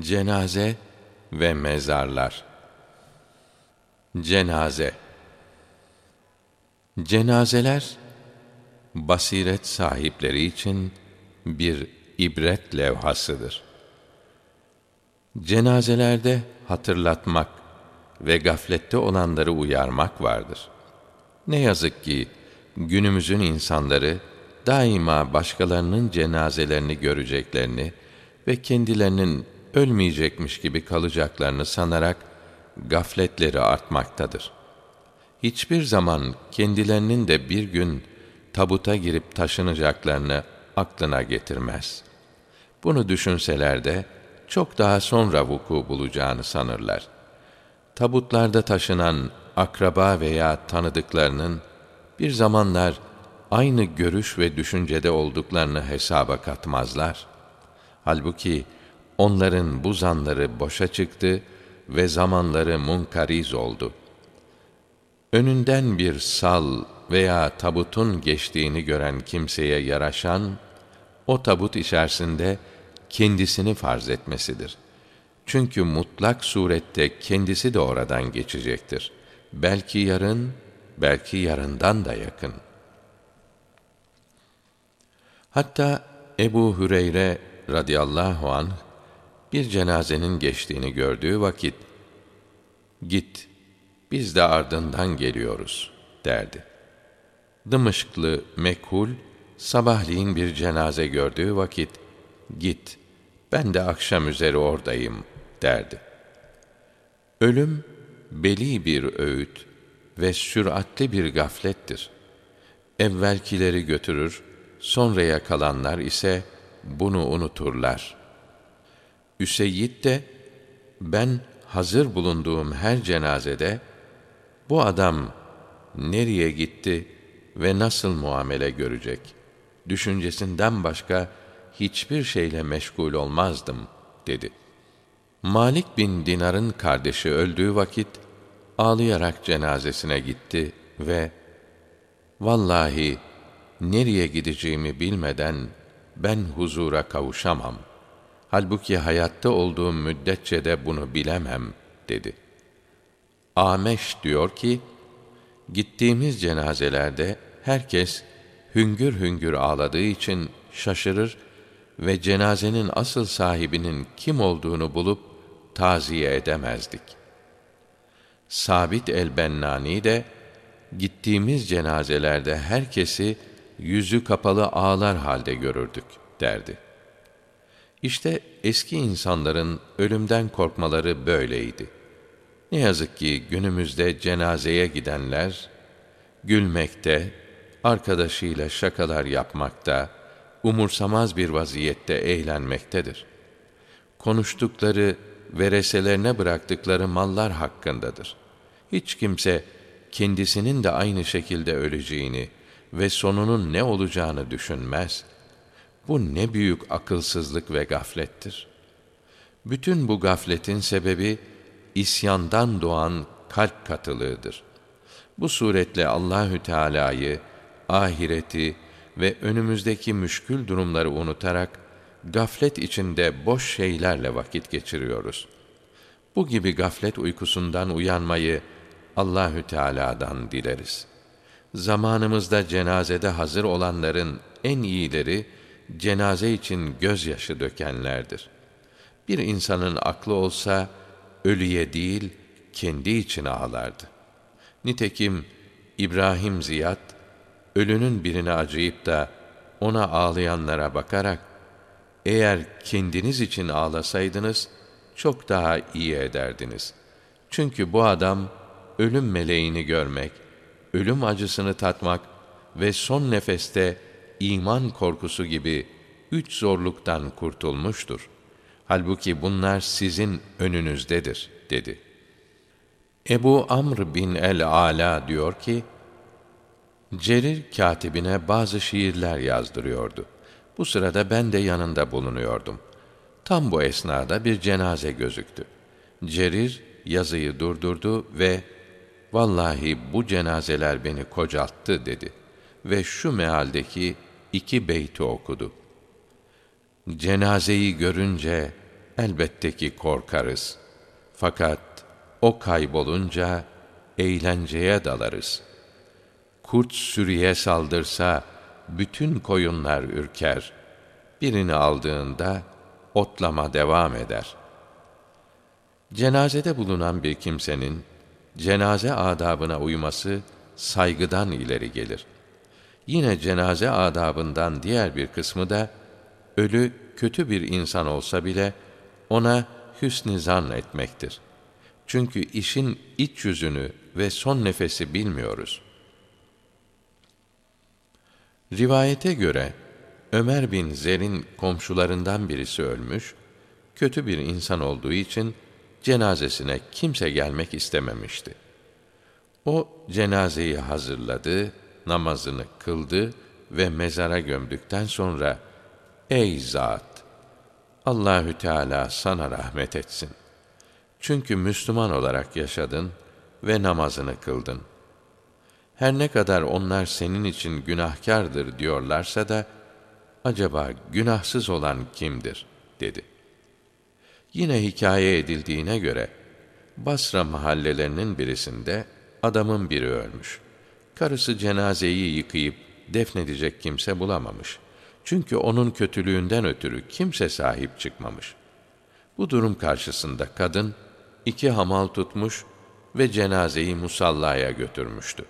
Cenaze ve mezarlar. Cenaze Cenazeler basiret sahipleri için bir ibret levhasıdır. Cenazelerde hatırlatmak ve gaflette olanları uyarmak vardır. Ne yazık ki günümüzün insanları daima başkalarının cenazelerini göreceklerini ve kendilerinin ölmeyecekmiş gibi kalacaklarını sanarak gafletleri artmaktadır. Hiçbir zaman kendilerinin de bir gün tabuta girip taşınacaklarını aklına getirmez. Bunu düşünseler de çok daha sonra vuku bulacağını sanırlar. Tabutlarda taşınan akraba veya tanıdıklarının bir zamanlar aynı görüş ve düşüncede olduklarını hesaba katmazlar. Halbuki onların bu zanları boşa çıktı ve zamanları munkariz oldu. Önünden bir sal veya tabutun geçtiğini gören kimseye yaraşan, o tabut içerisinde kendisini farz etmesidir. Çünkü mutlak surette kendisi de oradan geçecektir. Belki yarın, belki yarından da yakın. Hatta Ebu Hüreyre radıyallahu anh bir cenazenin geçtiğini gördüğü vakit git biz de ardından geliyoruz derdi. Dımışklı Mekhul sabahleyin bir cenaze gördüğü vakit git ben de akşam üzeri oradayım derdi. Ölüm beli bir öğüt ve süratli bir gaflettir. Evvelkileri götürür, sonraya kalanlar ise bunu unuturlar. Üseyyid de ben hazır bulunduğum her cenazede bu adam nereye gitti ve nasıl muamele görecek düşüncesinden başka hiçbir şeyle meşgul olmazdım dedi. Malik bin Dinar'ın kardeşi öldüğü vakit ağlayarak cenazesine gitti ve vallahi nereye gideceğimi bilmeden ben huzura kavuşamam. Halbuki hayatta olduğum müddetçe de bunu bilemem dedi. Ameş diyor ki, gittiğimiz cenazelerde herkes hüngür hüngür ağladığı için şaşırır ve cenazenin asıl sahibinin kim olduğunu bulup taziye edemezdik. Sabit el-Bennani de gittiğimiz cenazelerde herkesi yüzü kapalı ağlar halde görürdük derdi. İşte eski insanların ölümden korkmaları böyleydi. Ne yazık ki günümüzde cenazeye gidenler gülmekte, arkadaşıyla şakalar yapmakta, umursamaz bir vaziyette eğlenmektedir. Konuştukları vereselerine bıraktıkları mallar hakkındadır. Hiç kimse kendisinin de aynı şekilde öleceğini ve sonunun ne olacağını düşünmez. Bu ne büyük akılsızlık ve gaflettir. Bütün bu gafletin sebebi isyandan doğan kalp katılığıdır. Bu suretle Allahü Teala'yı, ahireti ve önümüzdeki müşkül durumları unutarak gaflet içinde boş şeylerle vakit geçiriyoruz. Bu gibi gaflet uykusundan uyanmayı Allahü Teala'dan dileriz. Zamanımızda cenazede hazır olanların en iyileri cenaze için gözyaşı dökenlerdir. Bir insanın aklı olsa ölüye değil kendi için ağlardı. Nitekim İbrahim Ziyad ölünün birine acıyıp da ona ağlayanlara bakarak eğer kendiniz için ağlasaydınız çok daha iyi ederdiniz. Çünkü bu adam ölüm meleğini görmek, ölüm acısını tatmak ve son nefeste iman korkusu gibi üç zorluktan kurtulmuştur. Halbuki bunlar sizin önünüzdedir, dedi. Ebu Amr bin el-Ala diyor ki, Cerir katibine bazı şiirler yazdırıyordu. Bu sırada ben de yanında bulunuyordum. Tam bu esnada bir cenaze gözüktü. Cerir yazıyı durdurdu ve vallahi bu cenazeler beni kocalttı dedi ve şu mealdeki iki beyti okudu. Cenazeyi görünce elbette ki korkarız. Fakat o kaybolunca eğlenceye dalarız. Kurt sürüye saldırsa bütün koyunlar ürker. Birini aldığında otlama devam eder. Cenazede bulunan bir kimsenin cenaze adabına uyması saygıdan ileri gelir. Yine cenaze adabından diğer bir kısmı da ölü kötü bir insan olsa bile ona hüsn zan etmektir. Çünkü işin iç yüzünü ve son nefesi bilmiyoruz. Rivayete göre Ömer bin Zer'in komşularından birisi ölmüş, kötü bir insan olduğu için cenazesine kimse gelmek istememişti. O cenazeyi hazırladı, namazını kıldı ve mezara gömdükten sonra ey zat Allahü Teala sana rahmet etsin. Çünkü Müslüman olarak yaşadın ve namazını kıldın. Her ne kadar onlar senin için günahkardır diyorlarsa da acaba günahsız olan kimdir dedi. Yine hikaye edildiğine göre Basra mahallelerinin birisinde adamın biri ölmüş. Karısı cenazeyi yıkayıp defnedecek kimse bulamamış. Çünkü onun kötülüğünden ötürü kimse sahip çıkmamış. Bu durum karşısında kadın iki hamal tutmuş ve cenazeyi musallaya götürmüştü.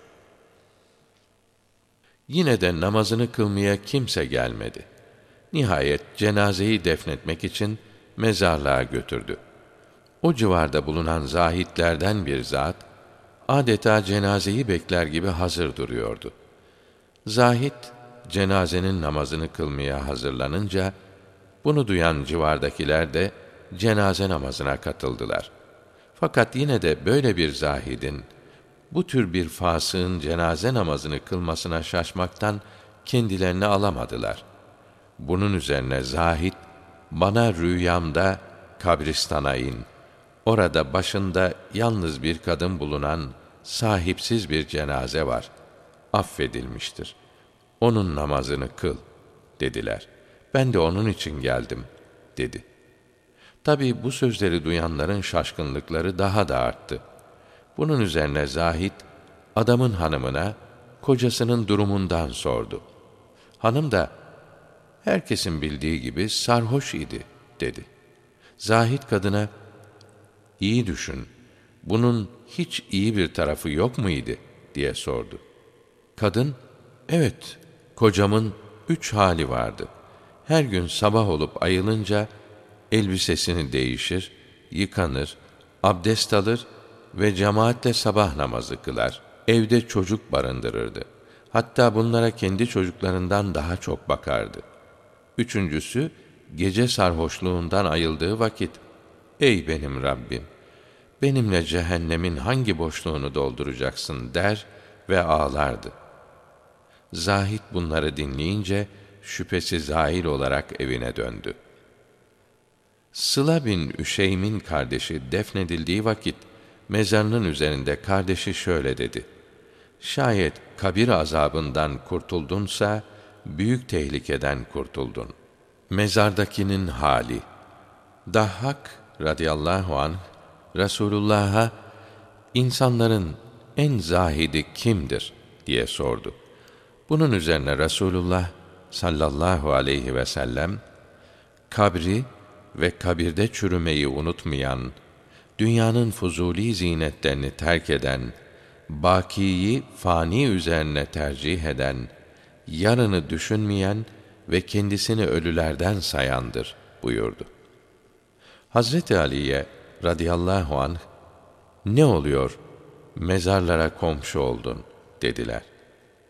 Yine de namazını kılmaya kimse gelmedi. Nihayet cenazeyi defnetmek için mezarlığa götürdü. O civarda bulunan zahitlerden bir zat, adeta cenazeyi bekler gibi hazır duruyordu. Zahit, cenazenin namazını kılmaya hazırlanınca, bunu duyan civardakiler de cenaze namazına katıldılar. Fakat yine de böyle bir zahidin, bu tür bir fasığın cenaze namazını kılmasına şaşmaktan kendilerini alamadılar. Bunun üzerine zahid, bana rüyamda kabristana in, orada başında yalnız bir kadın bulunan sahipsiz bir cenaze var. Affedilmiştir. Onun namazını kıl, dediler. Ben de onun için geldim, dedi. Tabi bu sözleri duyanların şaşkınlıkları daha da arttı. Bunun üzerine Zahid, adamın hanımına, kocasının durumundan sordu. Hanım da, herkesin bildiği gibi sarhoş idi, dedi. Zahid kadına, iyi düşün, bunun hiç iyi bir tarafı yok muydu, diye sordu. Kadın, evet, kocamın üç hali vardı. Her gün sabah olup ayılınca, elbisesini değişir, yıkanır, abdest alır ve cemaatle sabah namazı kılar. Evde çocuk barındırırdı. Hatta bunlara kendi çocuklarından daha çok bakardı. Üçüncüsü, gece sarhoşluğundan ayıldığı vakit, Ey benim Rabbim! Benimle cehennemin hangi boşluğunu dolduracaksın der ve ağlardı. Zahid bunları dinleyince, şüphesi zahil olarak evine döndü. Sıla bin Üşeym'in kardeşi defnedildiği vakit, mezarının üzerinde kardeşi şöyle dedi. Şayet kabir azabından kurtuldunsa, büyük tehlikeden kurtuldun. Mezardakinin hali. Dahhak radıyallahu anh, Resulullah'a, insanların en zahidi kimdir diye sordu. Bunun üzerine Resulullah sallallahu aleyhi ve sellem, kabri ve kabirde çürümeyi unutmayan, dünyanın fuzuli zinetlerini terk eden, bakiyi fani üzerine tercih eden, yarını düşünmeyen ve kendisini ölülerden sayandır buyurdu. Hazreti Ali'ye radıyallahu anh ne oluyor mezarlara komşu oldun dediler.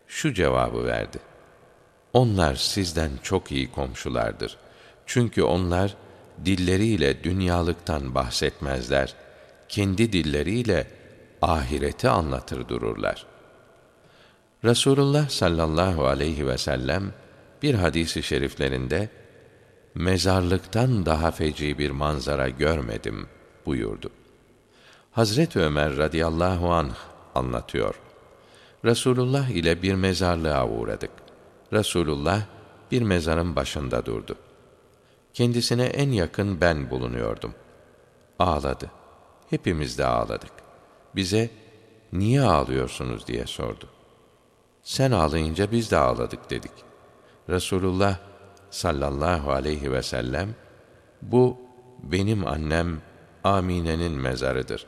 Şu cevabı verdi. Onlar sizden çok iyi komşulardır. Çünkü onlar dilleriyle dünyalıktan bahsetmezler. Kendi dilleriyle ahireti anlatır dururlar. Resulullah sallallahu aleyhi ve sellem bir hadisi şeriflerinde mezarlıktan daha feci bir manzara görmedim buyurdu. Hazret Ömer radıyallahu anh anlatıyor. Resulullah ile bir mezarlığa uğradık. Resulullah bir mezarın başında durdu. Kendisine en yakın ben bulunuyordum. Ağladı. Hepimiz de ağladık. Bize niye ağlıyorsunuz diye sordu. Sen ağlayınca biz de ağladık dedik. Resulullah sallallahu aleyhi ve sellem bu benim annem Amine'nin mezarıdır.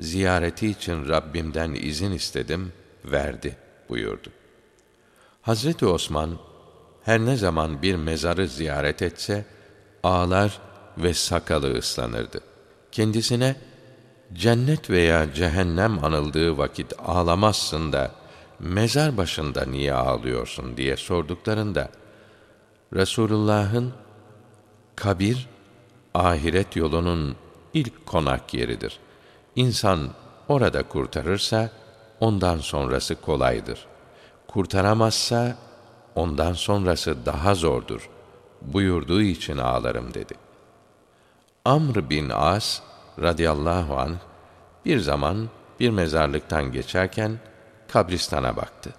Ziyareti için Rabbimden izin istedim, verdi buyurdu. Hazreti Osman her ne zaman bir mezarı ziyaret etse ağlar ve sakalı ıslanırdı. Kendisine cennet veya cehennem anıldığı vakit ağlamazsın da mezar başında niye ağlıyorsun diye sorduklarında Resulullah'ın kabir ahiret yolunun ilk konak yeridir. İnsan orada kurtarırsa ondan sonrası kolaydır. Kurtaramazsa ondan sonrası daha zordur buyurduğu için ağlarım dedi. Amr bin As radıyallahu an bir zaman bir mezarlıktan geçerken kabristana baktı.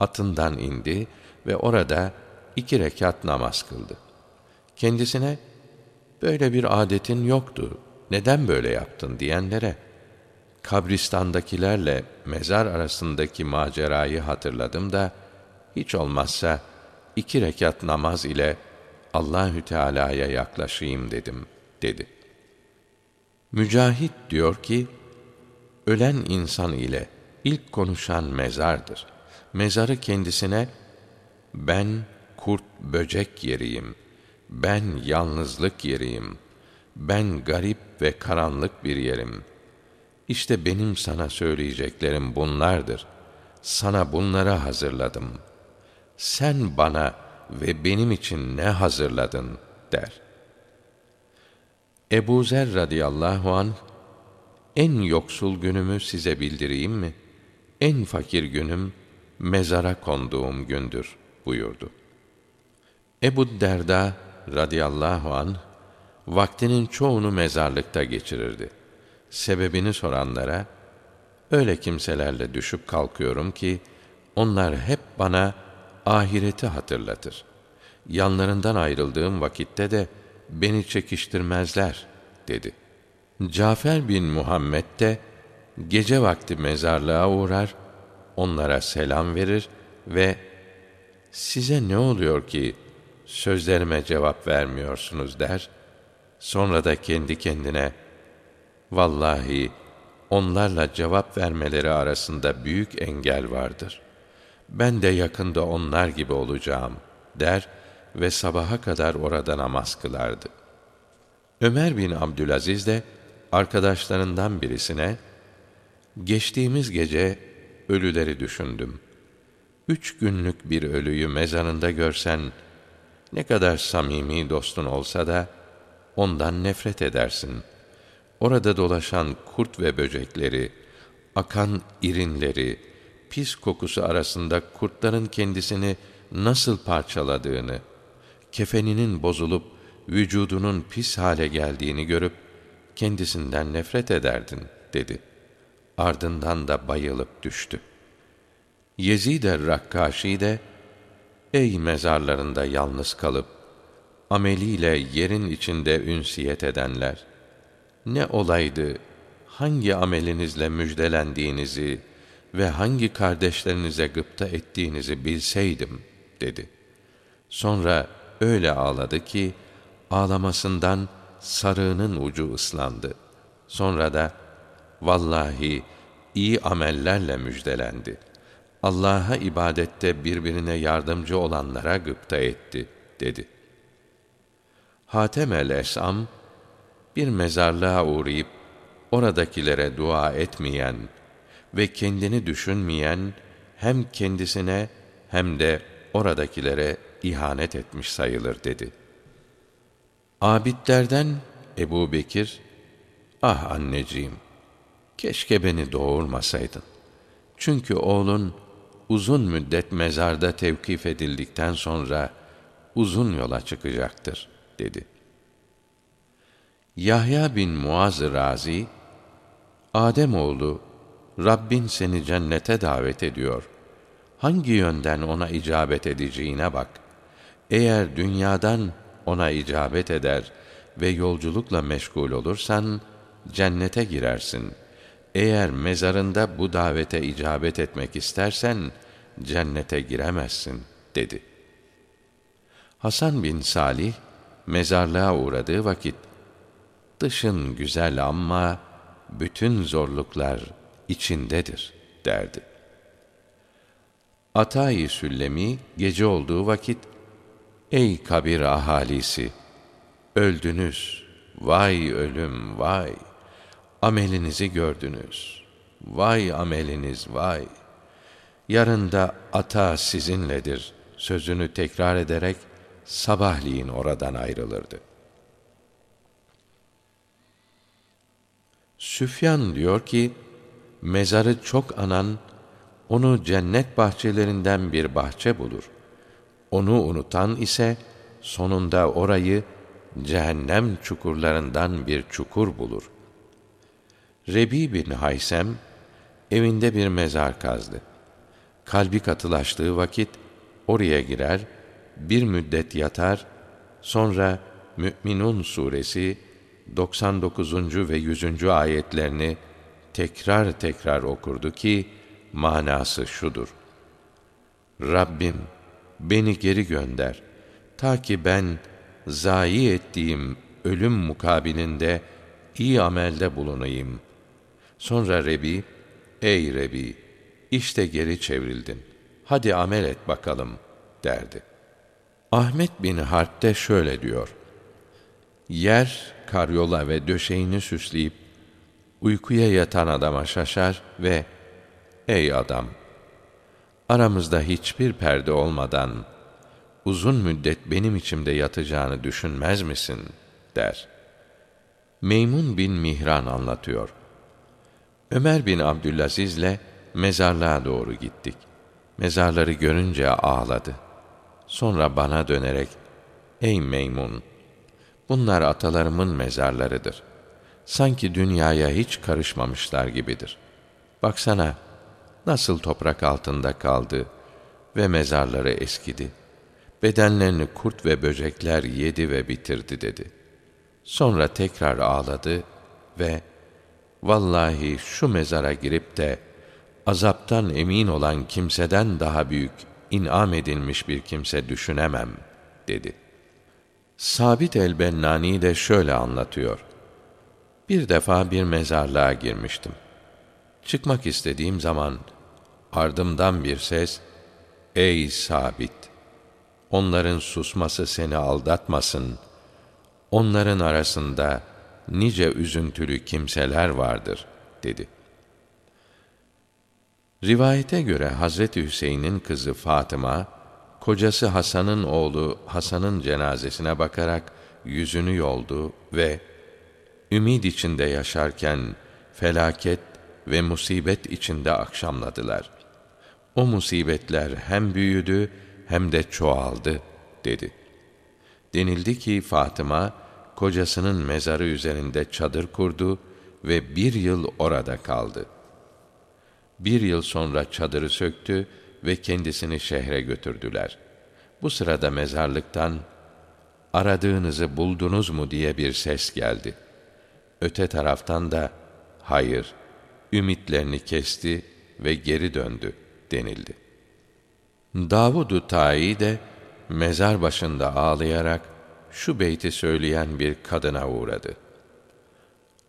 Atından indi ve orada iki rekat namaz kıldı. Kendisine böyle bir adetin yoktu. Neden böyle yaptın diyenlere kabristandakilerle mezar arasındaki macerayı hatırladım da hiç olmazsa iki rekat namaz ile Allahü Teala'ya yaklaşayım dedim dedi. Mücahit diyor ki ölen insan ile ilk konuşan mezardır. Mezarı kendisine ben kurt böcek yeriyim. Ben yalnızlık yeriyim. Ben garip ve karanlık bir yerim. İşte benim sana söyleyeceklerim bunlardır. Sana bunları hazırladım. Sen bana ve benim için ne hazırladın der. Ebu Zer radıyallahu an en yoksul günümü size bildireyim mi? En fakir günüm mezara konduğum gündür buyurdu. Ebu Derda radıyallahu an vaktinin çoğunu mezarlıkta geçirirdi. Sebebini soranlara öyle kimselerle düşüp kalkıyorum ki onlar hep bana ahireti hatırlatır. Yanlarından ayrıldığım vakitte de beni çekiştirmezler dedi. Cafer bin Muhammed de gece vakti mezarlığa uğrar, onlara selam verir ve size ne oluyor ki sözlerime cevap vermiyorsunuz der. Sonra da kendi kendine vallahi onlarla cevap vermeleri arasında büyük engel vardır. Ben de yakında onlar gibi olacağım der ve sabaha kadar orada namaz kılardı. Ömer bin Abdülaziz de arkadaşlarından birisine geçtiğimiz gece ölüleri düşündüm. Üç günlük bir ölüyü mezarında görsen ne kadar samimi dostun olsa da ondan nefret edersin. Orada dolaşan kurt ve böcekleri, akan irinleri, pis kokusu arasında kurtların kendisini nasıl parçaladığını, kefeninin bozulup vücudunun pis hale geldiğini görüp kendisinden nefret ederdin dedi. Ardından da bayılıp düştü. Yezid er-Rakkaşi de ey mezarlarında yalnız kalıp ameliyle yerin içinde ünsiyet edenler ne olaydı hangi amelinizle müjdelendiğinizi ve hangi kardeşlerinize gıpta ettiğinizi bilseydim dedi. Sonra öyle ağladı ki ağlamasından sarığının ucu ıslandı. Sonra da vallahi iyi amellerle müjdelendi. Allah'a ibadette birbirine yardımcı olanlara gıpta etti dedi. Hatem el-Esam bir mezarlığa uğrayıp oradakilere dua etmeyen ve kendini düşünmeyen hem kendisine hem de oradakilere ihanet etmiş sayılır dedi. Abidlerden Ebu Bekir, ah anneciğim, keşke beni doğurmasaydın. Çünkü oğlun uzun müddet mezarda tevkif edildikten sonra uzun yola çıkacaktır, dedi. Yahya bin Muaz Razi, Adem oğlu, Rabbin seni cennete davet ediyor. Hangi yönden ona icabet edeceğine bak. Eğer dünyadan ona icabet eder ve yolculukla meşgul olursan cennete girersin. Eğer mezarında bu davete icabet etmek istersen cennete giremezsin dedi. Hasan bin Salih mezarlığa uğradığı vakit dışın güzel ama bütün zorluklar içindedir derdi. Atayi Süllemi gece olduğu vakit Ey kabir ahalisi öldünüz vay ölüm vay amelinizi gördünüz vay ameliniz vay yarın da ata sizinledir sözünü tekrar ederek sabahleyin oradan ayrılırdı. Süfyan diyor ki, mezarı çok anan, onu cennet bahçelerinden bir bahçe bulur. Onu unutan ise, sonunda orayı cehennem çukurlarından bir çukur bulur. Rebi bin Haysem, evinde bir mezar kazdı. Kalbi katılaştığı vakit, oraya girer, bir müddet yatar, sonra Mü'minun suresi 99. ve 100. ayetlerini tekrar tekrar okurdu ki manası şudur. Rabbim beni geri gönder ta ki ben zayi ettiğim ölüm mukabilinde iyi amelde bulunayım. Sonra Rebi, ey Rebi, işte geri çevrildin. Hadi amel et bakalım derdi. Ahmet bin Harp de şöyle diyor. Yer, karyola ve döşeğini süsleyip uykuya yatan adama şaşar ve ''Ey adam, aramızda hiçbir perde olmadan uzun müddet benim içimde yatacağını düşünmez misin?'' der. Meymun bin Mihran anlatıyor. Ömer bin Abdülaziz'le mezarlığa doğru gittik. Mezarları görünce ağladı. Sonra bana dönerek, Ey Meymun! Bunlar atalarımın mezarlarıdır. Sanki dünyaya hiç karışmamışlar gibidir. Baksana, nasıl toprak altında kaldı ve mezarları eskidi. Bedenlerini kurt ve böcekler yedi ve bitirdi dedi. Sonra tekrar ağladı ve vallahi şu mezara girip de azaptan emin olan kimseden daha büyük in'am edilmiş bir kimse düşünemem dedi. Sabit el-Bennani de şöyle anlatıyor. Bir defa bir mezarlığa girmiştim. Çıkmak istediğim zaman ardımdan bir ses, Ey Sabit! Onların susması seni aldatmasın. Onların arasında nice üzüntülü kimseler vardır, dedi. Rivayete göre Hazreti Hüseyin'in kızı Fatıma, kocası Hasan'ın oğlu Hasan'ın cenazesine bakarak yüzünü yoldu ve ümid içinde yaşarken felaket ve musibet içinde akşamladılar. O musibetler hem büyüdü hem de çoğaldı dedi. Denildi ki Fatıma kocasının mezarı üzerinde çadır kurdu ve bir yıl orada kaldı.'' Bir yıl sonra çadırı söktü ve kendisini şehre götürdüler. Bu sırada mezarlıktan aradığınızı buldunuz mu diye bir ses geldi. Öte taraftan da hayır, ümitlerini kesti ve geri döndü denildi. Davud-u de mezar başında ağlayarak şu beyti söyleyen bir kadına uğradı.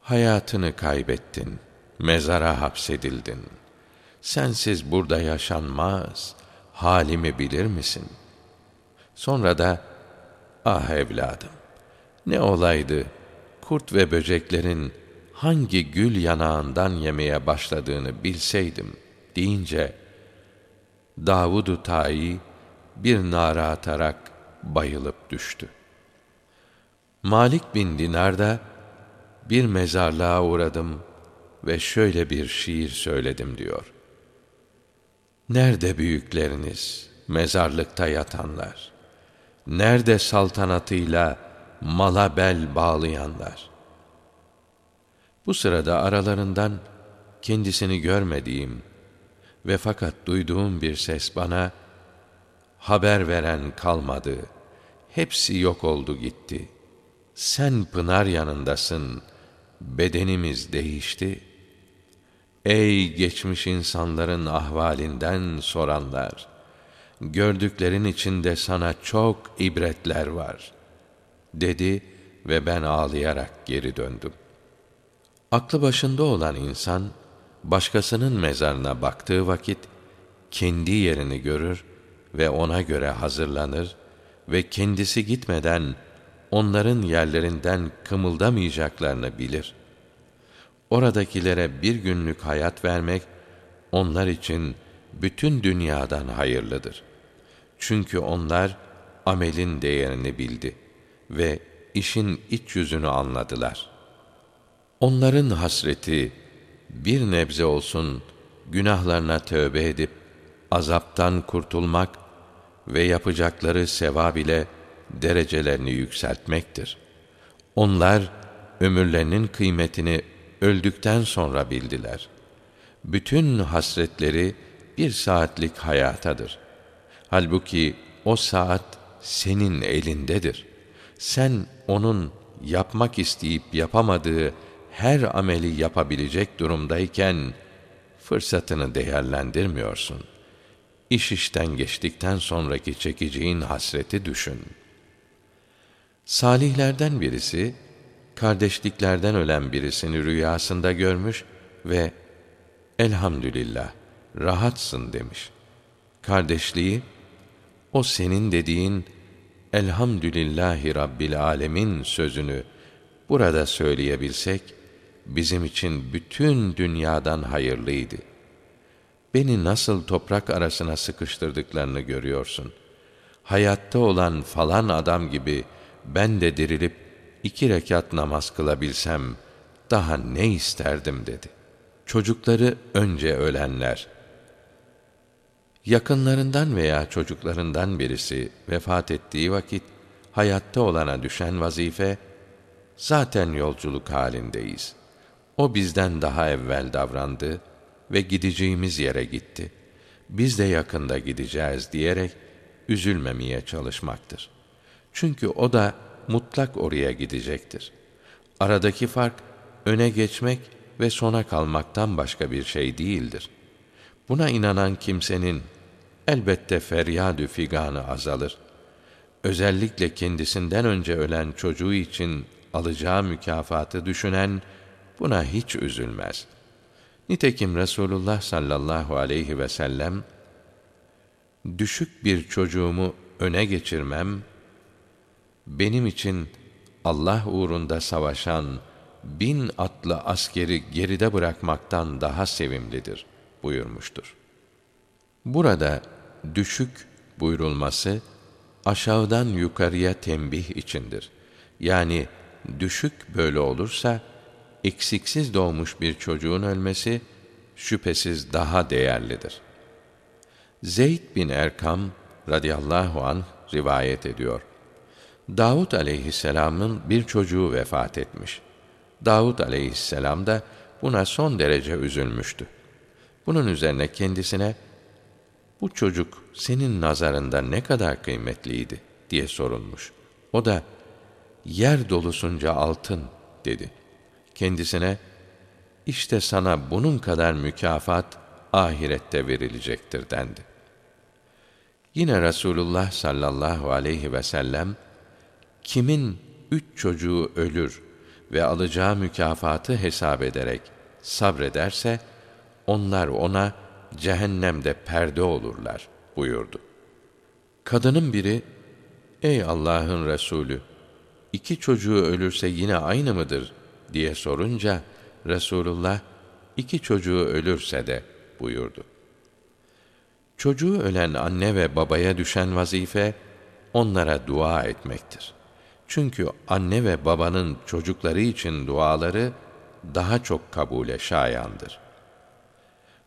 Hayatını kaybettin, mezara hapsedildin.'' sensiz burada yaşanmaz, halimi bilir misin? Sonra da, ah evladım, ne olaydı, kurt ve böceklerin hangi gül yanağından yemeye başladığını bilseydim, deyince, Davud-u Tayi bir nara atarak bayılıp düştü. Malik bin Dinar da, bir mezarlığa uğradım ve şöyle bir şiir söyledim diyor. Nerede büyükleriniz, mezarlıkta yatanlar? Nerede saltanatıyla mala bel bağlayanlar? Bu sırada aralarından kendisini görmediğim ve fakat duyduğum bir ses bana haber veren kalmadı. hepsi yok oldu gitti. Sen pınar yanındasın, bedenimiz değişti. Ey geçmiş insanların ahvalinden soranlar! Gördüklerin içinde sana çok ibretler var, dedi ve ben ağlayarak geri döndüm. Aklı başında olan insan, başkasının mezarına baktığı vakit, kendi yerini görür ve ona göre hazırlanır ve kendisi gitmeden onların yerlerinden kımıldamayacaklarını bilir. Oradakilere bir günlük hayat vermek onlar için bütün dünyadan hayırlıdır. Çünkü onlar amelin değerini bildi ve işin iç yüzünü anladılar. Onların hasreti bir nebze olsun günahlarına tövbe edip azaptan kurtulmak ve yapacakları sevab ile derecelerini yükseltmektir. Onlar ömürlerinin kıymetini öldükten sonra bildiler. Bütün hasretleri bir saatlik hayatadır. Halbuki o saat senin elindedir. Sen onun yapmak isteyip yapamadığı her ameli yapabilecek durumdayken fırsatını değerlendirmiyorsun. İş işten geçtikten sonraki çekeceğin hasreti düşün. Salihlerden birisi kardeşliklerden ölen birisini rüyasında görmüş ve elhamdülillah rahatsın demiş. Kardeşliği o senin dediğin elhamdülillahi rabbil alemin sözünü burada söyleyebilsek bizim için bütün dünyadan hayırlıydı. Beni nasıl toprak arasına sıkıştırdıklarını görüyorsun. Hayatta olan falan adam gibi ben de dirilip iki rekat namaz kılabilsem daha ne isterdim dedi. Çocukları önce ölenler. Yakınlarından veya çocuklarından birisi vefat ettiği vakit hayatta olana düşen vazife zaten yolculuk halindeyiz. O bizden daha evvel davrandı ve gideceğimiz yere gitti. Biz de yakında gideceğiz diyerek üzülmemeye çalışmaktır. Çünkü o da mutlak oraya gidecektir. Aradaki fark öne geçmek ve sona kalmaktan başka bir şey değildir. Buna inanan kimsenin elbette feryadü figanı azalır. Özellikle kendisinden önce ölen çocuğu için alacağı mükafatı düşünen buna hiç üzülmez. Nitekim Resulullah sallallahu aleyhi ve sellem düşük bir çocuğumu öne geçirmem benim için Allah uğrunda savaşan bin atlı askeri geride bırakmaktan daha sevimlidir buyurmuştur. Burada düşük buyurulması aşağıdan yukarıya tembih içindir. Yani düşük böyle olursa eksiksiz doğmuş bir çocuğun ölmesi şüphesiz daha değerlidir. Zeyd bin Erkam radıyallahu an rivayet ediyor. Davud aleyhisselamın bir çocuğu vefat etmiş. Davud aleyhisselam da buna son derece üzülmüştü. Bunun üzerine kendisine bu çocuk senin nazarında ne kadar kıymetliydi diye sorulmuş. O da yer dolusunca altın dedi. Kendisine işte sana bunun kadar mükafat ahirette verilecektir dendi. Yine Resulullah sallallahu aleyhi ve sellem kimin üç çocuğu ölür ve alacağı mükafatı hesap ederek sabrederse onlar ona cehennemde perde olurlar buyurdu. Kadının biri ey Allah'ın Resulü iki çocuğu ölürse yine aynı mıdır diye sorunca Resulullah iki çocuğu ölürse de buyurdu. Çocuğu ölen anne ve babaya düşen vazife onlara dua etmektir. Çünkü anne ve babanın çocukları için duaları daha çok kabule şayandır.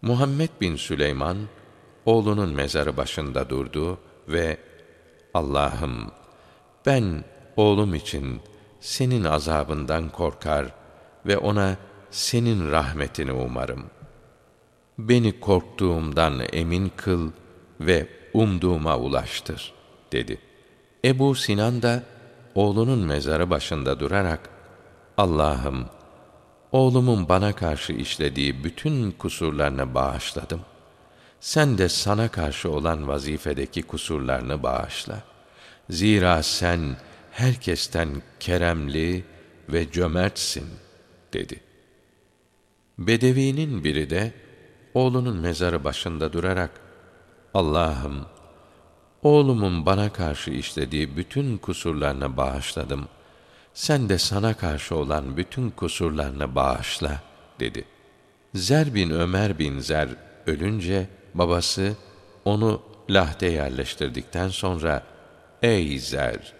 Muhammed bin Süleyman oğlunun mezarı başında durdu ve Allah'ım ben oğlum için senin azabından korkar ve ona senin rahmetini umarım. Beni korktuğumdan emin kıl ve umduğuma ulaştır, dedi. Ebu Sinan da oğlunun mezarı başında durarak Allah'ım oğlumun bana karşı işlediği bütün kusurlarını bağışladım. Sen de sana karşı olan vazifedeki kusurlarını bağışla. Zira sen herkesten keremli ve cömertsin dedi. Bedevinin biri de oğlunun mezarı başında durarak Allah'ım oğlumun bana karşı işlediği bütün kusurlarını bağışladım. Sen de sana karşı olan bütün kusurlarını bağışla dedi. Zer bin Ömer bin Zer ölünce babası onu lahde yerleştirdikten sonra ey Zer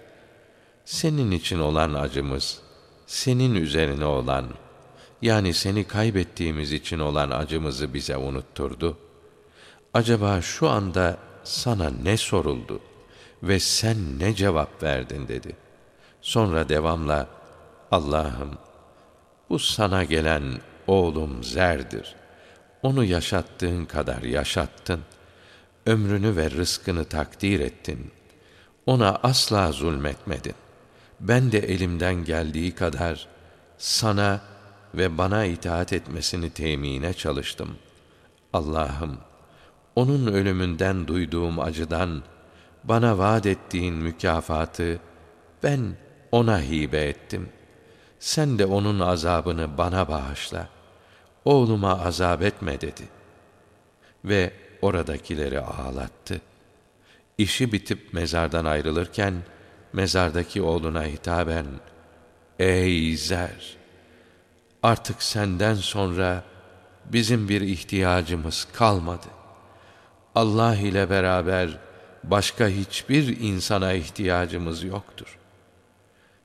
senin için olan acımız senin üzerine olan yani seni kaybettiğimiz için olan acımızı bize unutturdu. Acaba şu anda sana ne soruldu ve sen ne cevap verdin dedi. Sonra devamla Allah'ım bu sana gelen oğlum zerdir. Onu yaşattığın kadar yaşattın. Ömrünü ve rızkını takdir ettin. Ona asla zulmetmedin. Ben de elimden geldiği kadar sana ve bana itaat etmesini temine çalıştım. Allah'ım, onun ölümünden duyduğum acıdan, bana vaat ettiğin mükafatı ben ona hibe ettim. Sen de onun azabını bana bağışla. Oğluma azap etme dedi. Ve oradakileri ağlattı. İşi bitip mezardan ayrılırken, mezardaki oğluna hitaben, Ey Zer! Artık senden sonra bizim bir ihtiyacımız kalmadı. Allah ile beraber başka hiçbir insana ihtiyacımız yoktur.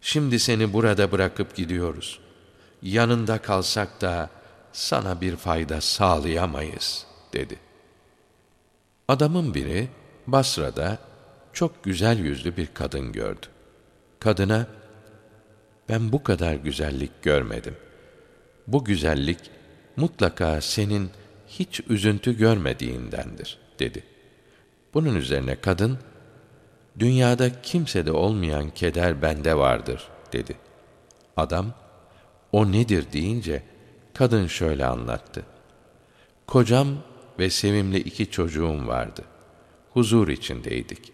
Şimdi seni burada bırakıp gidiyoruz. Yanında kalsak da sana bir fayda sağlayamayız, dedi. Adamın biri Basra'da çok güzel yüzlü bir kadın gördü. Kadına, ben bu kadar güzellik görmedim. Bu güzellik mutlaka senin hiç üzüntü görmediğindendir, dedi. Bunun üzerine kadın, dünyada kimsede olmayan keder bende vardır, dedi. Adam, o nedir deyince, kadın şöyle anlattı. Kocam ve sevimli iki çocuğum vardı. Huzur içindeydik.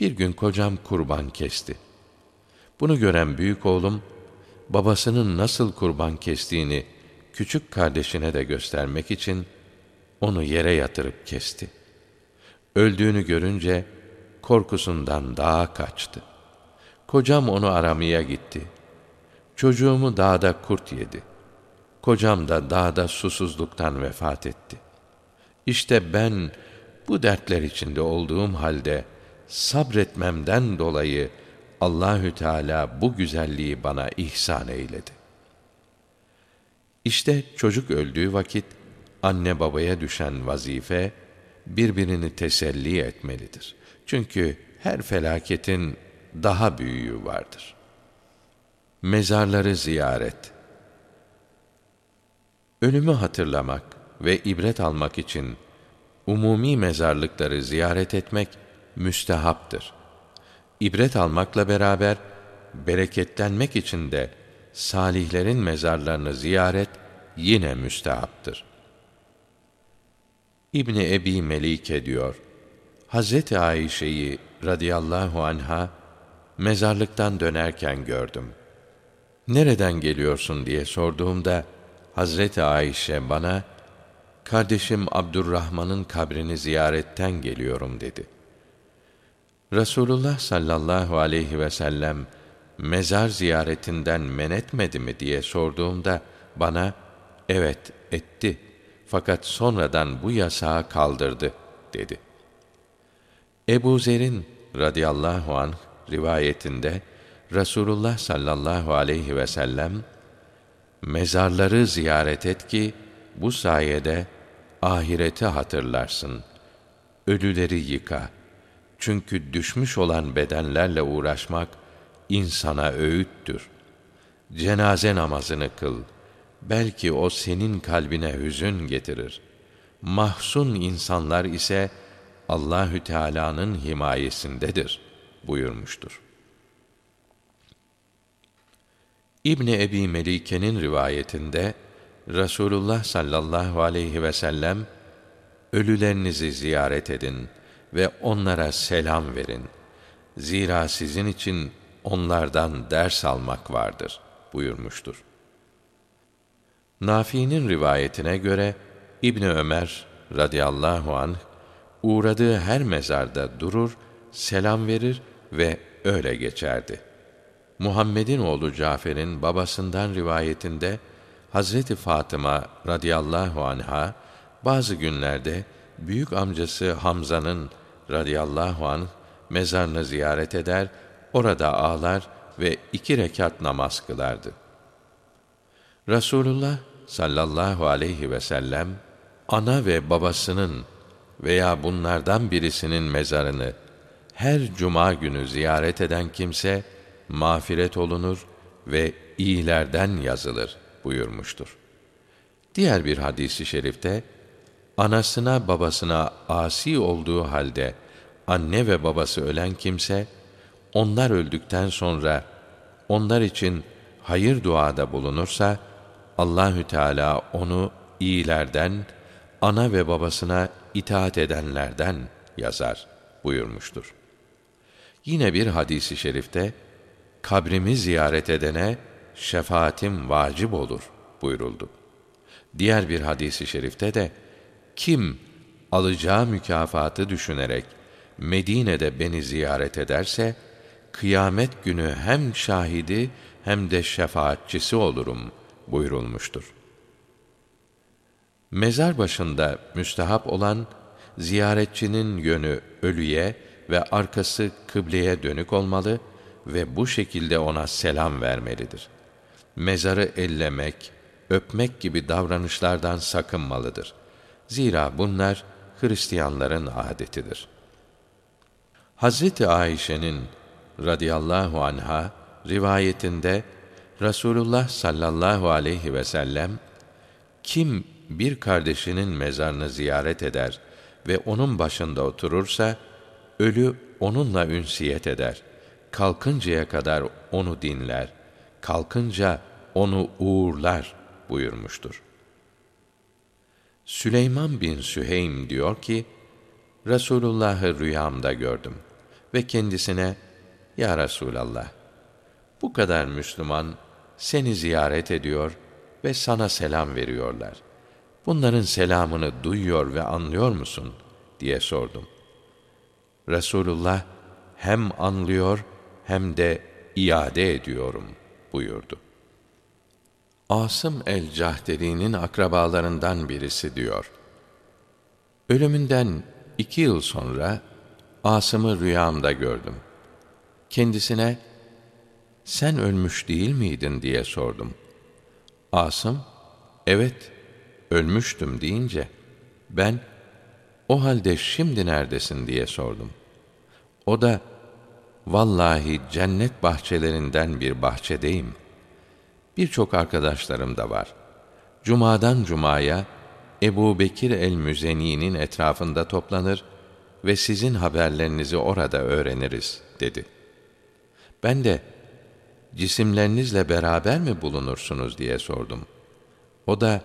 Bir gün kocam kurban kesti. Bunu gören büyük oğlum, babasının nasıl kurban kestiğini küçük kardeşine de göstermek için onu yere yatırıp kesti. Öldüğünü görünce korkusundan dağa kaçtı. Kocam onu aramaya gitti. Çocuğumu dağda kurt yedi. Kocam da dağda susuzluktan vefat etti. İşte ben bu dertler içinde olduğum halde sabretmemden dolayı Allahü Teala bu güzelliği bana ihsan eyledi. İşte çocuk öldüğü vakit anne babaya düşen vazife birbirini teselli etmelidir. Çünkü her felaketin daha büyüğü vardır. Mezarları ziyaret Ölümü hatırlamak ve ibret almak için umumi mezarlıkları ziyaret etmek müstehaptır. İbret almakla beraber bereketlenmek için de salihlerin mezarlarını ziyaret yine müstehaptır. İbni Ebi Melike diyor, Hazreti Ayşe'yi radıyallahu anha mezarlıktan dönerken gördüm. Nereden geliyorsun diye sorduğumda Hazreti Ayşe bana kardeşim Abdurrahman'ın kabrini ziyaretten geliyorum dedi. Resulullah sallallahu aleyhi ve sellem mezar ziyaretinden men etmedi mi diye sorduğumda bana evet etti fakat sonradan bu yasağı kaldırdı dedi. Ebu Zer'in radıyallahu anh rivayetinde Resulullah sallallahu aleyhi ve sellem mezarları ziyaret et ki bu sayede ahireti hatırlarsın. Ölüleri yıka. Çünkü düşmüş olan bedenlerle uğraşmak insana öğüttür. Cenaze namazını kıl. Belki o senin kalbine hüzün getirir. Mahzun insanlar ise Allahü Teala'nın himayesindedir buyurmuştur. İbni Ebi Melike'nin rivayetinde Rasulullah sallallahu aleyhi ve sellem ölülerinizi ziyaret edin ve onlara selam verin. Zira sizin için onlardan ders almak vardır buyurmuştur. Nafi'nin rivayetine göre İbn Ömer radıyallahu anh uğradığı her mezarda durur, selam verir ve öyle geçerdi. Muhammed'in oğlu Cafer'in babasından rivayetinde Hazreti Fatıma radıyallahu anha bazı günlerde büyük amcası Hamza'nın radıyallahu anh mezarını ziyaret eder, orada ağlar ve iki rekat namaz kılardı. Rasulullah sallallahu aleyhi ve sellem ana ve babasının veya bunlardan birisinin mezarını her cuma günü ziyaret eden kimse mağfiret olunur ve iyilerden yazılır buyurmuştur. Diğer bir hadisi şerifte anasına babasına asi olduğu halde anne ve babası ölen kimse onlar öldükten sonra onlar için hayır duada bulunursa Allahü Teala onu iyilerden, ana ve babasına itaat edenlerden yazar buyurmuştur. Yine bir hadisi şerifte kabrimi ziyaret edene şefaatim vacip olur buyuruldu. Diğer bir hadisi şerifte de kim alacağı mükafatı düşünerek Medine'de beni ziyaret ederse kıyamet günü hem şahidi hem de şefaatçisi olurum buyurulmuştur. Mezar başında müstehap olan ziyaretçinin yönü ölüye ve arkası kıbleye dönük olmalı ve bu şekilde ona selam vermelidir. Mezarı ellemek, öpmek gibi davranışlardan sakınmalıdır. Zira bunlar Hristiyanların adetidir. Hazreti Ayşe'nin radıyallahu anha rivayetinde Rasulullah sallallahu aleyhi ve sellem kim bir kardeşinin mezarını ziyaret eder ve onun başında oturursa ölü onunla ünsiyet eder. Kalkıncaya kadar onu dinler. Kalkınca onu uğurlar buyurmuştur. Süleyman bin Süheym diyor ki, Resulullah'ı rüyamda gördüm ve kendisine, Ya Resulallah, bu kadar Müslüman seni ziyaret ediyor ve sana selam veriyorlar. Bunların selamını duyuyor ve anlıyor musun? diye sordum. Resulullah hem anlıyor hem de iade ediyorum buyurdu. Asım el-Cahdeli'nin akrabalarından birisi diyor. Ölümünden iki yıl sonra Asım'ı rüyamda gördüm. Kendisine, sen ölmüş değil miydin diye sordum. Asım, evet, ölmüştüm deyince, ben, o halde şimdi neredesin diye sordum. O da, vallahi cennet bahçelerinden bir bahçedeyim. Birçok arkadaşlarım da var. Cumadan cumaya Ebu Bekir el-Müzeni'nin etrafında toplanır ve sizin haberlerinizi orada öğreniriz, dedi. Ben de, cisimlerinizle beraber mi bulunursunuz diye sordum. O da,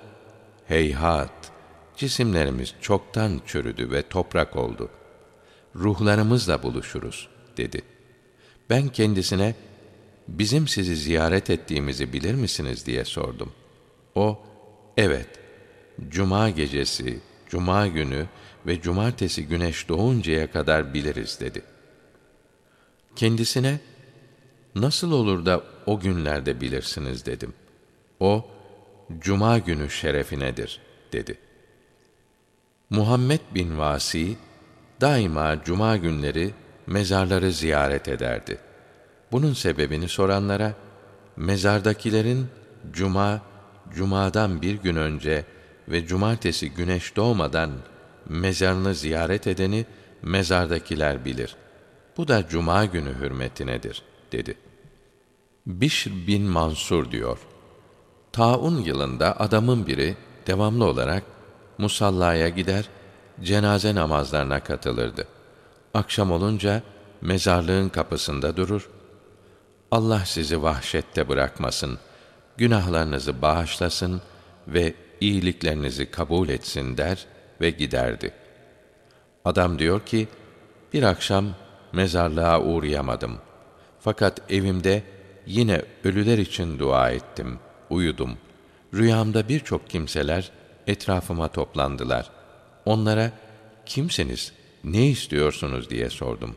heyhat, cisimlerimiz çoktan çürüdü ve toprak oldu. Ruhlarımızla buluşuruz, dedi. Ben kendisine, bizim sizi ziyaret ettiğimizi bilir misiniz diye sordum. O, evet, cuma gecesi, cuma günü ve cumartesi güneş doğuncaya kadar biliriz dedi. Kendisine, nasıl olur da o günlerde bilirsiniz dedim. O, cuma günü şerefinedir dedi. Muhammed bin Vasi, daima cuma günleri mezarları ziyaret ederdi. Bunun sebebini soranlara, mezardakilerin cuma, cumadan bir gün önce ve cumartesi güneş doğmadan mezarını ziyaret edeni mezardakiler bilir. Bu da cuma günü hürmetinedir, dedi. Bişr bin Mansur diyor. Taun yılında adamın biri devamlı olarak musallaya gider, cenaze namazlarına katılırdı. Akşam olunca mezarlığın kapısında durur. Allah sizi vahşette bırakmasın, günahlarınızı bağışlasın ve iyiliklerinizi kabul etsin der ve giderdi. Adam diyor ki, bir akşam mezarlığa uğrayamadım. Fakat evimde yine ölüler için dua ettim, uyudum. Rüyamda birçok kimseler etrafıma toplandılar. Onlara, kimsiniz, ne istiyorsunuz diye sordum.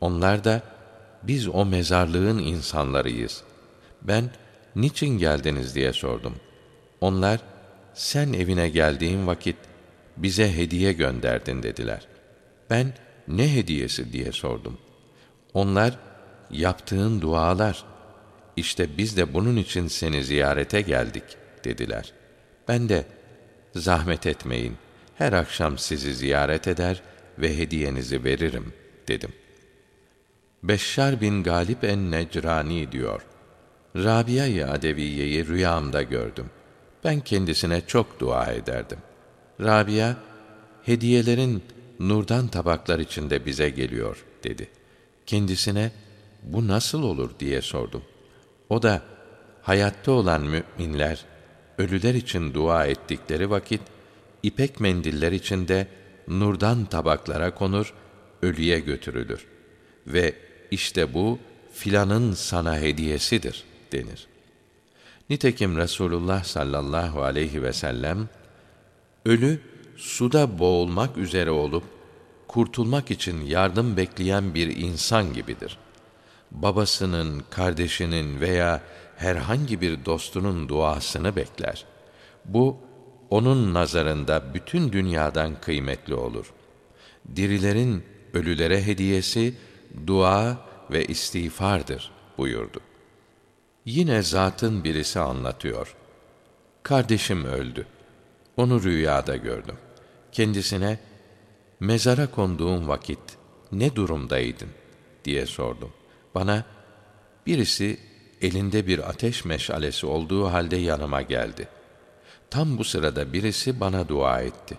Onlar da, biz o mezarlığın insanlarıyız. Ben, niçin geldiniz diye sordum. Onlar, sen evine geldiğin vakit bize hediye gönderdin dediler. Ben, ne hediyesi diye sordum. Onlar, yaptığın dualar. İşte biz de bunun için seni ziyarete geldik dediler. Ben de, zahmet etmeyin, her akşam sizi ziyaret eder ve hediyenizi veririm dedim. Beşşar bin Galip en Necrani diyor. Rabia-i Adeviye'yi rüyamda gördüm. Ben kendisine çok dua ederdim. Rabia, hediyelerin nurdan tabaklar içinde bize geliyor dedi. Kendisine bu nasıl olur diye sordum. O da hayatta olan müminler ölüler için dua ettikleri vakit ipek mendiller içinde nurdan tabaklara konur, ölüye götürülür ve işte bu filanın sana hediyesidir denir. Nitekim Resulullah sallallahu aleyhi ve sellem ölü suda boğulmak üzere olup kurtulmak için yardım bekleyen bir insan gibidir. Babasının, kardeşinin veya herhangi bir dostunun duasını bekler. Bu onun nazarında bütün dünyadan kıymetli olur. Dirilerin ölülere hediyesi dua ve istiğfardır buyurdu. Yine zatın birisi anlatıyor. Kardeşim öldü. Onu rüyada gördüm. Kendisine mezara konduğum vakit ne durumdaydın diye sordum. Bana birisi elinde bir ateş meşalesi olduğu halde yanıma geldi. Tam bu sırada birisi bana dua etti.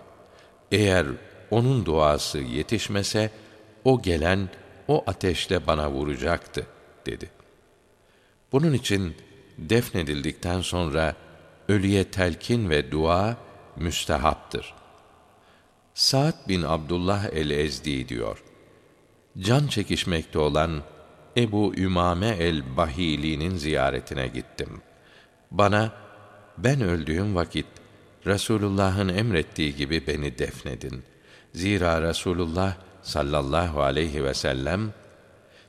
Eğer onun duası yetişmese o gelen o ateşle bana vuracaktı dedi. Bunun için defnedildikten sonra ölüye telkin ve dua müstehaptır. Sa'd bin Abdullah el-Ezdi diyor. Can çekişmekte olan Ebu Ümame el-Bahili'nin ziyaretine gittim. Bana, ben öldüğüm vakit Resulullah'ın emrettiği gibi beni defnedin. Zira Resulullah sallallahu aleyhi ve sellem,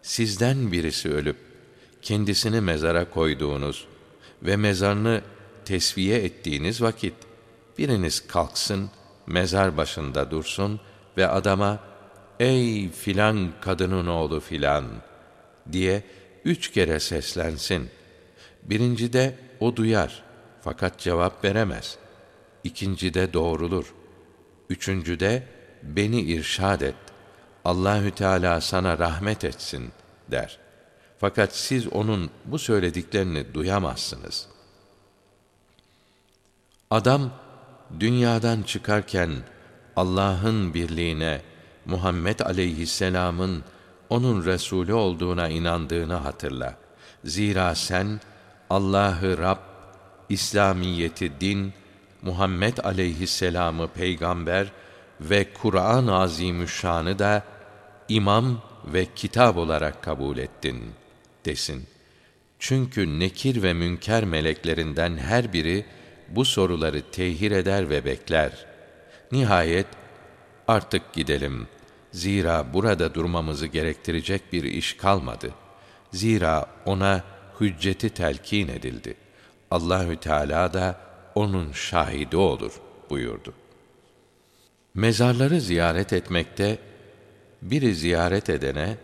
sizden birisi ölüp, kendisini mezara koyduğunuz ve mezarını tesviye ettiğiniz vakit, biriniz kalksın, mezar başında dursun ve adama, ey filan kadının oğlu filan, diye üç kere seslensin. Birincide o duyar fakat cevap veremez. İkincide doğrulur. Üçüncüde beni irşad et. Allahü Teala sana rahmet etsin der. Fakat siz onun bu söylediklerini duyamazsınız. Adam dünyadan çıkarken Allah'ın birliğine, Muhammed aleyhisselam'ın onun Resulü olduğuna inandığını hatırla. Zira sen Allah'ı Rab, İslamiyeti din, Muhammed aleyhisselamı peygamber ve Kur'an-ı Azimüşşan'ı da imam ve kitap olarak kabul ettin desin. Çünkü nekir ve münker meleklerinden her biri bu soruları tehir eder ve bekler. Nihayet artık gidelim. Zira burada durmamızı gerektirecek bir iş kalmadı. Zira ona hücceti telkin edildi. Allahü Teala da onun şahidi olur buyurdu. Mezarları ziyaret etmekte biri ziyaret edene,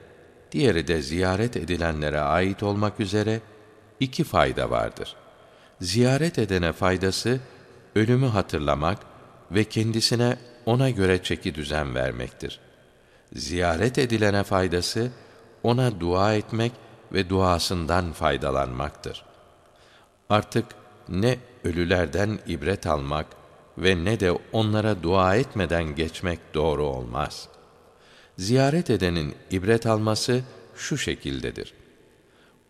diğeri de ziyaret edilenlere ait olmak üzere iki fayda vardır. Ziyaret edene faydası ölümü hatırlamak ve kendisine ona göre çeki düzen vermektir. Ziyaret edilene faydası ona dua etmek ve duasından faydalanmaktır. Artık ne ölülerden ibret almak ve ne de onlara dua etmeden geçmek doğru olmaz. Ziyaret edenin ibret alması şu şekildedir.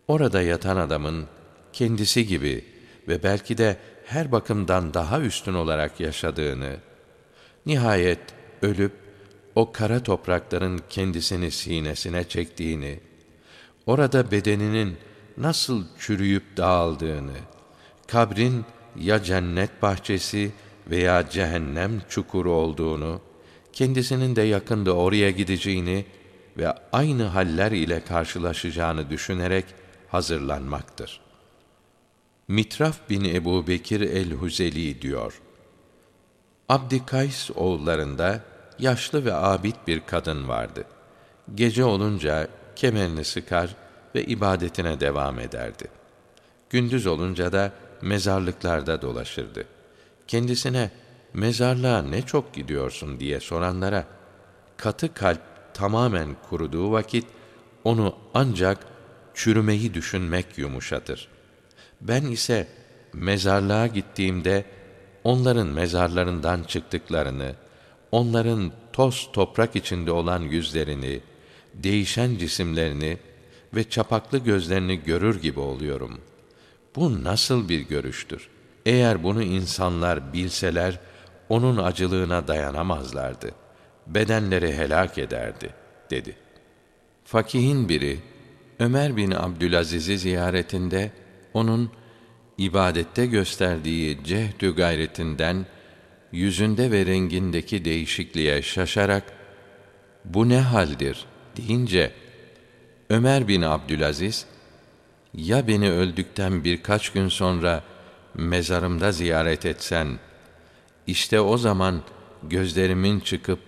Orada yatan adamın kendisi gibi ve belki de her bakımdan daha üstün olarak yaşadığını, nihayet ölüp o kara toprakların kendisini sinesine çektiğini, orada bedeninin nasıl çürüyüp dağıldığını, kabrin ya cennet bahçesi veya cehennem çukuru olduğunu, kendisinin de yakında oraya gideceğini ve aynı haller ile karşılaşacağını düşünerek hazırlanmaktır. Mitraf bin Ebu Bekir el-Huzeli diyor. Abdi Kays oğullarında yaşlı ve abid bir kadın vardı. Gece olunca kemerini sıkar ve ibadetine devam ederdi. Gündüz olunca da mezarlıklarda dolaşırdı. Kendisine mezarlığa ne çok gidiyorsun diye soranlara katı kalp tamamen kuruduğu vakit onu ancak çürümeyi düşünmek yumuşatır. Ben ise mezarlığa gittiğimde onların mezarlarından çıktıklarını, onların toz toprak içinde olan yüzlerini, değişen cisimlerini ve çapaklı gözlerini görür gibi oluyorum. Bu nasıl bir görüştür? Eğer bunu insanlar bilseler, onun acılığına dayanamazlardı. Bedenleri helak ederdi, dedi. Fakihin biri, Ömer bin Abdülaziz'i ziyaretinde, onun ibadette gösterdiği cehdü gayretinden, yüzünde ve rengindeki değişikliğe şaşarak, bu ne haldir? deyince, Ömer bin Abdülaziz, ya beni öldükten birkaç gün sonra mezarımda ziyaret etsen, işte o zaman gözlerimin çıkıp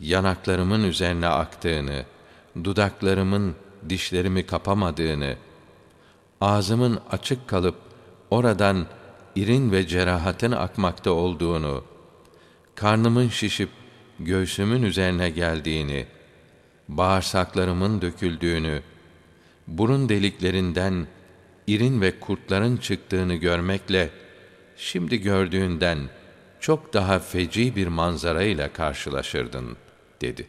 yanaklarımın üzerine aktığını, dudaklarımın dişlerimi kapamadığını, ağzımın açık kalıp oradan irin ve cerahatin akmakta olduğunu, karnımın şişip göğsümün üzerine geldiğini, bağırsaklarımın döküldüğünü, burun deliklerinden irin ve kurtların çıktığını görmekle şimdi gördüğünden çok daha feci bir manzara ile karşılaşırdın dedi.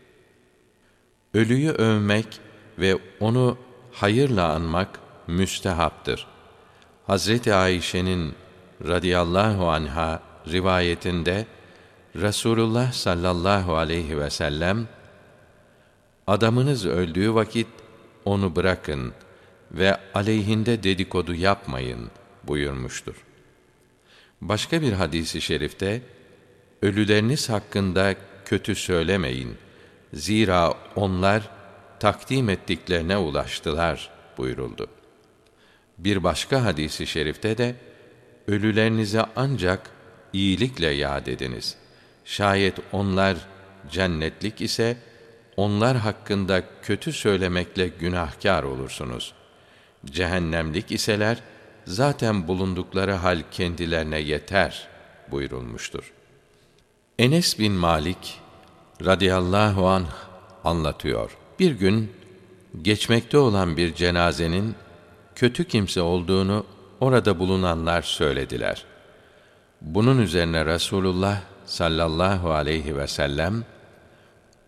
Ölüyü övmek ve onu hayırla anmak müstehaptır. Hazreti Ayşe'nin radıyallahu anha rivayetinde Resulullah sallallahu aleyhi ve sellem adamınız öldüğü vakit onu bırakın ve aleyhinde dedikodu yapmayın buyurmuştur. Başka bir hadisi şerifte ölüleriniz hakkında kötü söylemeyin. Zira onlar takdim ettiklerine ulaştılar buyuruldu. Bir başka hadisi şerifte de ölülerinize ancak iyilikle yad ediniz. Şayet onlar cennetlik ise onlar hakkında kötü söylemekle günahkar olursunuz. Cehennemlik iseler zaten bulundukları hal kendilerine yeter buyurulmuştur. Enes bin Malik radıyallahu anh anlatıyor. Bir gün geçmekte olan bir cenazenin kötü kimse olduğunu orada bulunanlar söylediler. Bunun üzerine Resulullah sallallahu aleyhi ve sellem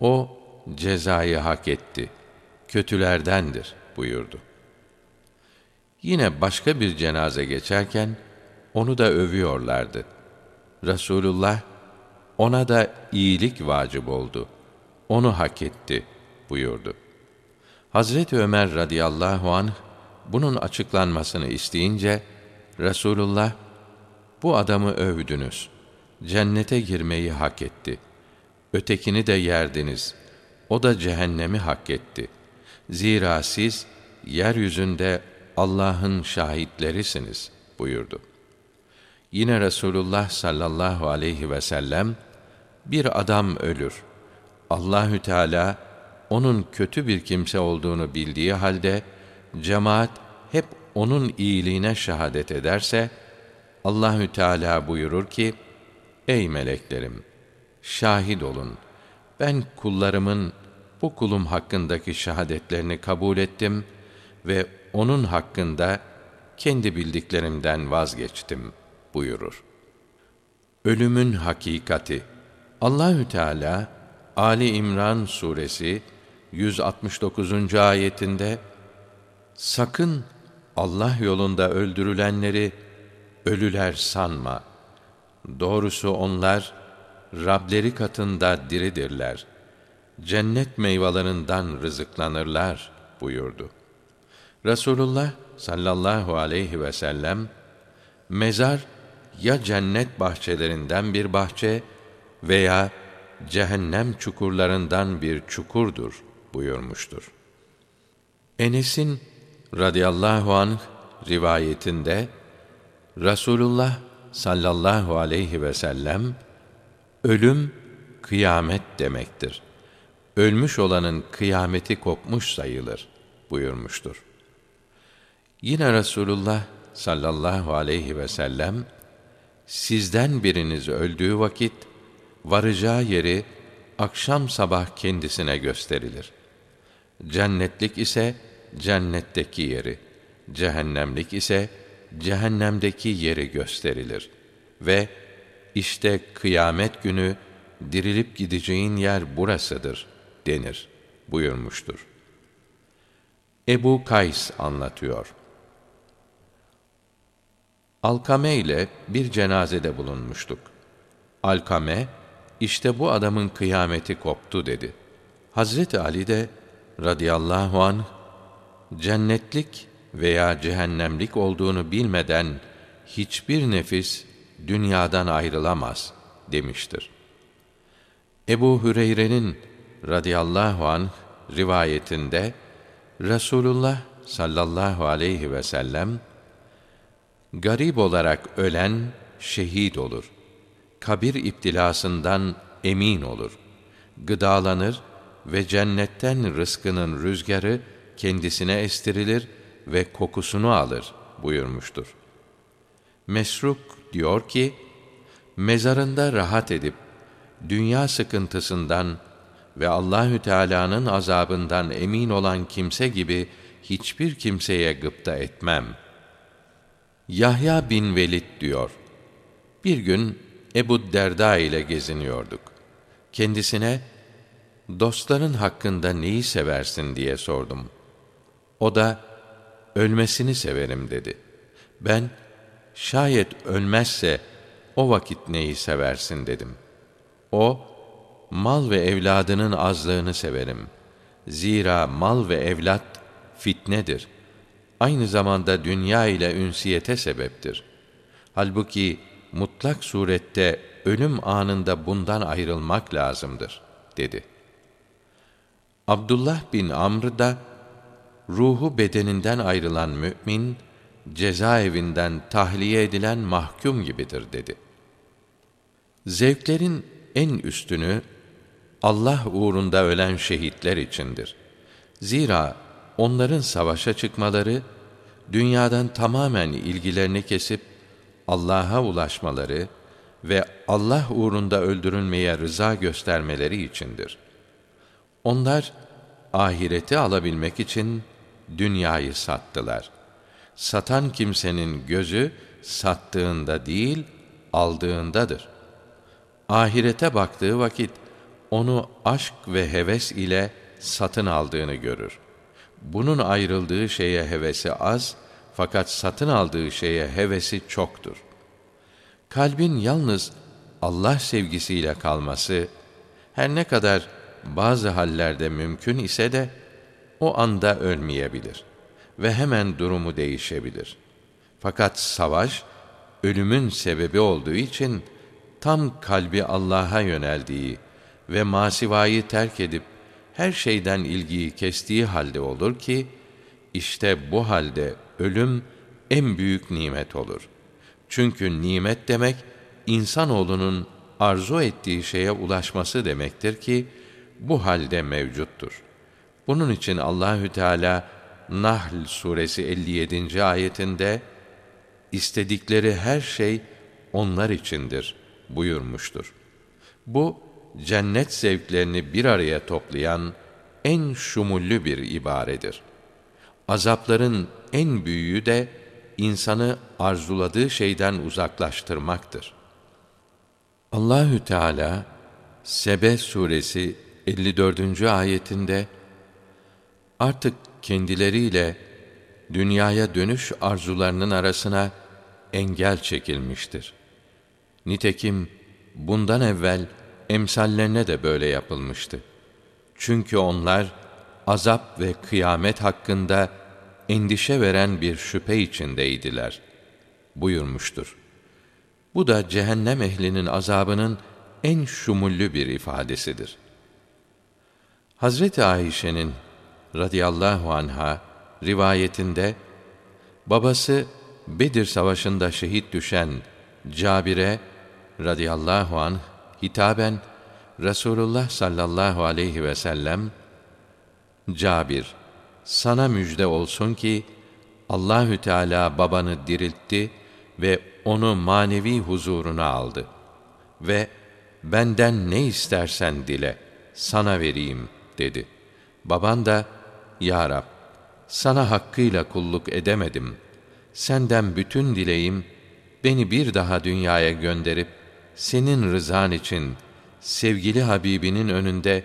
o cezayı hak etti. Kötülerdendir buyurdu. Yine başka bir cenaze geçerken onu da övüyorlardı. Resulullah ona da iyilik vacip oldu. Onu hak etti buyurdu. Hazreti Ömer radıyallahu anh bunun açıklanmasını isteyince Resulullah bu adamı övdünüz. Cennete girmeyi hak etti. Ötekini de yerdiniz. O da cehennemi hak etti. Zira siz yeryüzünde Allah'ın şahitlerisiniz buyurdu. Yine Resulullah sallallahu aleyhi ve sellem bir adam ölür. Allahü Teala onun kötü bir kimse olduğunu bildiği halde cemaat hep onun iyiliğine şahadet ederse Allahü Teala buyurur ki: Ey meleklerim, şahit olun. Ben kullarımın bu kulum hakkındaki şahadetlerini kabul ettim ve onun hakkında kendi bildiklerimden vazgeçtim buyurur. Ölümün hakikati Allahü Teala Ali İmran suresi 169. ayetinde sakın Allah yolunda öldürülenleri ölüler sanma. Doğrusu onlar Rableri katında diridirler. Cennet meyvelerinden rızıklanırlar buyurdu. Resulullah sallallahu aleyhi ve sellem mezar ya cennet bahçelerinden bir bahçe veya cehennem çukurlarından bir çukurdur buyurmuştur. Enes'in radıyallahu anh rivayetinde Rasulullah sallallahu aleyhi ve sellem ölüm kıyamet demektir. Ölmüş olanın kıyameti kopmuş sayılır buyurmuştur. Yine Rasulullah sallallahu aleyhi ve sellem sizden biriniz öldüğü vakit varacağı yeri akşam sabah kendisine gösterilir. Cennetlik ise cennetteki yeri, cehennemlik ise cehennemdeki yeri gösterilir ve işte kıyamet günü dirilip gideceğin yer burasıdır denir buyurmuştur. Ebu Kays anlatıyor. Alkame ile bir cenazede bulunmuştuk. Alkame, işte bu adamın kıyameti koptu dedi. Hazreti Ali de radıyallahu anh, cennetlik veya cehennemlik olduğunu bilmeden hiçbir nefis dünyadan ayrılamaz demiştir. Ebu Hüreyre'nin radıyallahu anh rivayetinde Resulullah sallallahu aleyhi ve sellem garip olarak ölen şehit olur. Kabir iptilasından emin olur. Gıdalanır ve cennetten rızkının rüzgarı kendisine estirilir ve kokusunu alır buyurmuştur. Mesruk diyor ki, mezarında rahat edip dünya sıkıntısından ve Allahü Teala'nın azabından emin olan kimse gibi hiçbir kimseye gıpta etmem. Yahya bin Velid diyor. Bir gün Ebu Derda ile geziniyorduk. Kendisine dostların hakkında neyi seversin diye sordum. O da ölmesini severim dedi. Ben şayet ölmezse o vakit neyi seversin dedim. O mal ve evladının azlığını severim. Zira mal ve evlat fitnedir. Aynı zamanda dünya ile ünsiyete sebeptir. Halbuki mutlak surette ölüm anında bundan ayrılmak lazımdır, dedi. Abdullah bin Amr da, ruhu bedeninden ayrılan mü'min, cezaevinden tahliye edilen mahkum gibidir, dedi. Zevklerin en üstünü, Allah uğrunda ölen şehitler içindir. Zira onların savaşa çıkmaları, dünyadan tamamen ilgilerini kesip, Allah'a ulaşmaları ve Allah uğrunda öldürülmeye rıza göstermeleri içindir. Onlar ahireti alabilmek için dünyayı sattılar. Satan kimsenin gözü sattığında değil, aldığındadır. Ahirete baktığı vakit onu aşk ve heves ile satın aldığını görür. Bunun ayrıldığı şeye hevesi az, fakat satın aldığı şeye hevesi çoktur. Kalbin yalnız Allah sevgisiyle kalması, her ne kadar bazı hallerde mümkün ise de, o anda ölmeyebilir ve hemen durumu değişebilir. Fakat savaş, ölümün sebebi olduğu için, tam kalbi Allah'a yöneldiği ve masivayı terk edip, her şeyden ilgiyi kestiği halde olur ki, işte bu halde ölüm en büyük nimet olur. Çünkü nimet demek insanoğlunun arzu ettiği şeye ulaşması demektir ki bu halde mevcuttur. Bunun için Allahü Teala Nahl suresi 57. ayetinde istedikleri her şey onlar içindir buyurmuştur. Bu cennet zevklerini bir araya toplayan en şumullü bir ibaredir. Azapların en büyüğü de insanı arzuladığı şeyden uzaklaştırmaktır. Allahü Teala Sebe suresi 54. ayetinde artık kendileriyle dünyaya dönüş arzularının arasına engel çekilmiştir. Nitekim bundan evvel emsallerine de böyle yapılmıştı. Çünkü onlar azap ve kıyamet hakkında endişe veren bir şüphe içindeydiler buyurmuştur. Bu da cehennem ehlinin azabının en şumullü bir ifadesidir. Hazreti Ayşe'nin radıyallahu anha rivayetinde babası Bedir Savaşı'nda şehit düşen Cabir'e radıyallahu anh hitaben Resulullah sallallahu aleyhi ve sellem Cabir sana müjde olsun ki Allahü Teala babanı diriltti ve onu manevi huzuruna aldı ve benden ne istersen dile sana vereyim dedi. Baban da ya Rab sana hakkıyla kulluk edemedim. Senden bütün dileğim beni bir daha dünyaya gönderip senin rızan için sevgili Habibinin önünde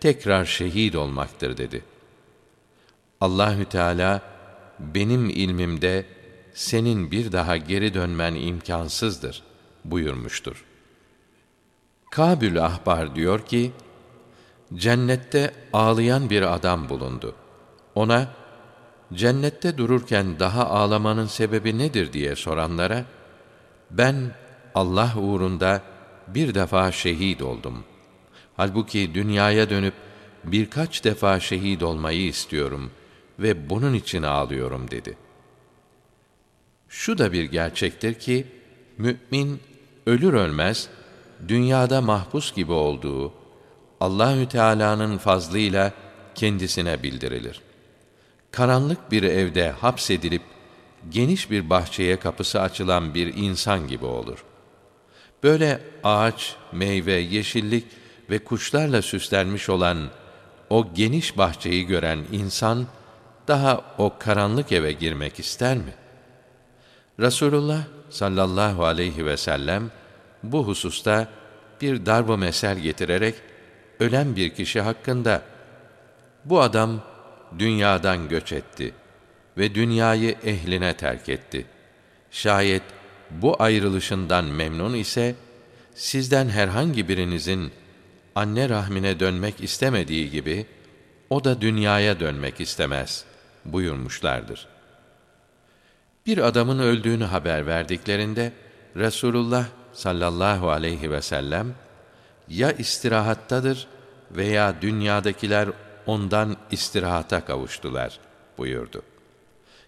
tekrar şehit olmaktır dedi. Allahü Teala benim ilmimde senin bir daha geri dönmen imkansızdır buyurmuştur. Kabül Ahbar diyor ki, cennette ağlayan bir adam bulundu. Ona, cennette dururken daha ağlamanın sebebi nedir diye soranlara, ben Allah uğrunda bir defa şehit oldum. Halbuki dünyaya dönüp birkaç defa şehit olmayı istiyorum ve bunun için ağlıyorum dedi. Şu da bir gerçektir ki, mü'min ölür ölmez, dünyada mahpus gibi olduğu, Allahü Teala'nın fazlıyla kendisine bildirilir. Karanlık bir evde hapsedilip geniş bir bahçeye kapısı açılan bir insan gibi olur. Böyle ağaç, meyve, yeşillik ve kuşlarla süslenmiş olan o geniş bahçeyi gören insan daha o karanlık eve girmek ister mi? Resulullah sallallahu aleyhi ve sellem bu hususta bir darb mesel getirerek ölen bir kişi hakkında bu adam dünyadan göç etti ve dünyayı ehline terk etti. Şayet bu ayrılışından memnun ise sizden herhangi birinizin anne rahmine dönmek istemediği gibi o da dünyaya dönmek istemez buyurmuşlardır. Bir adamın öldüğünü haber verdiklerinde Resulullah sallallahu aleyhi ve sellem ya istirahattadır veya dünyadakiler ondan istirahata kavuştular buyurdu.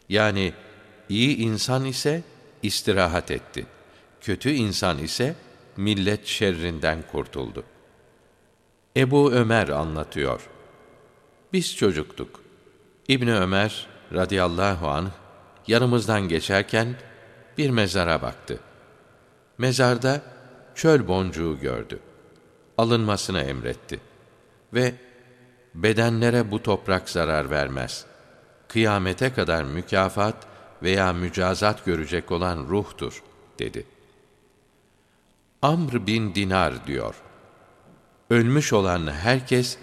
Yani iyi insan ise istirahat etti. Kötü insan ise millet şerrinden kurtuldu. Ebu Ömer anlatıyor. Biz çocuktuk. İbni Ömer radıyallahu anh yanımızdan geçerken bir mezara baktı. Mezarda çöl boncuğu gördü. Alınmasını emretti. Ve bedenlere bu toprak zarar vermez. Kıyamete kadar mükafat veya mücazat görecek olan ruhtur, dedi. Amr bin Dinar diyor. Ölmüş olan herkes,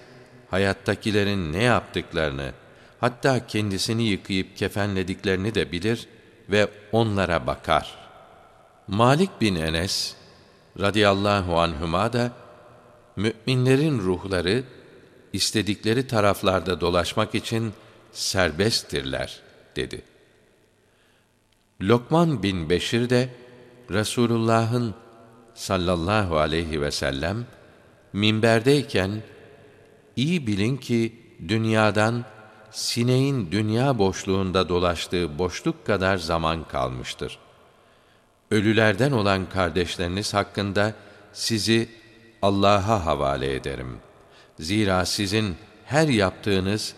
hayattakilerin ne yaptıklarını, hatta kendisini yıkayıp kefenlediklerini de bilir ve onlara bakar. Malik bin Enes radıyallahu anhuma da müminlerin ruhları istedikleri taraflarda dolaşmak için serbesttirler dedi. Lokman bin Beşir de Resulullah'ın sallallahu aleyhi ve sellem minberdeyken iyi bilin ki dünyadan sineğin dünya boşluğunda dolaştığı boşluk kadar zaman kalmıştır. Ölülerden olan kardeşleriniz hakkında sizi Allah'a havale ederim. Zira sizin her yaptığınız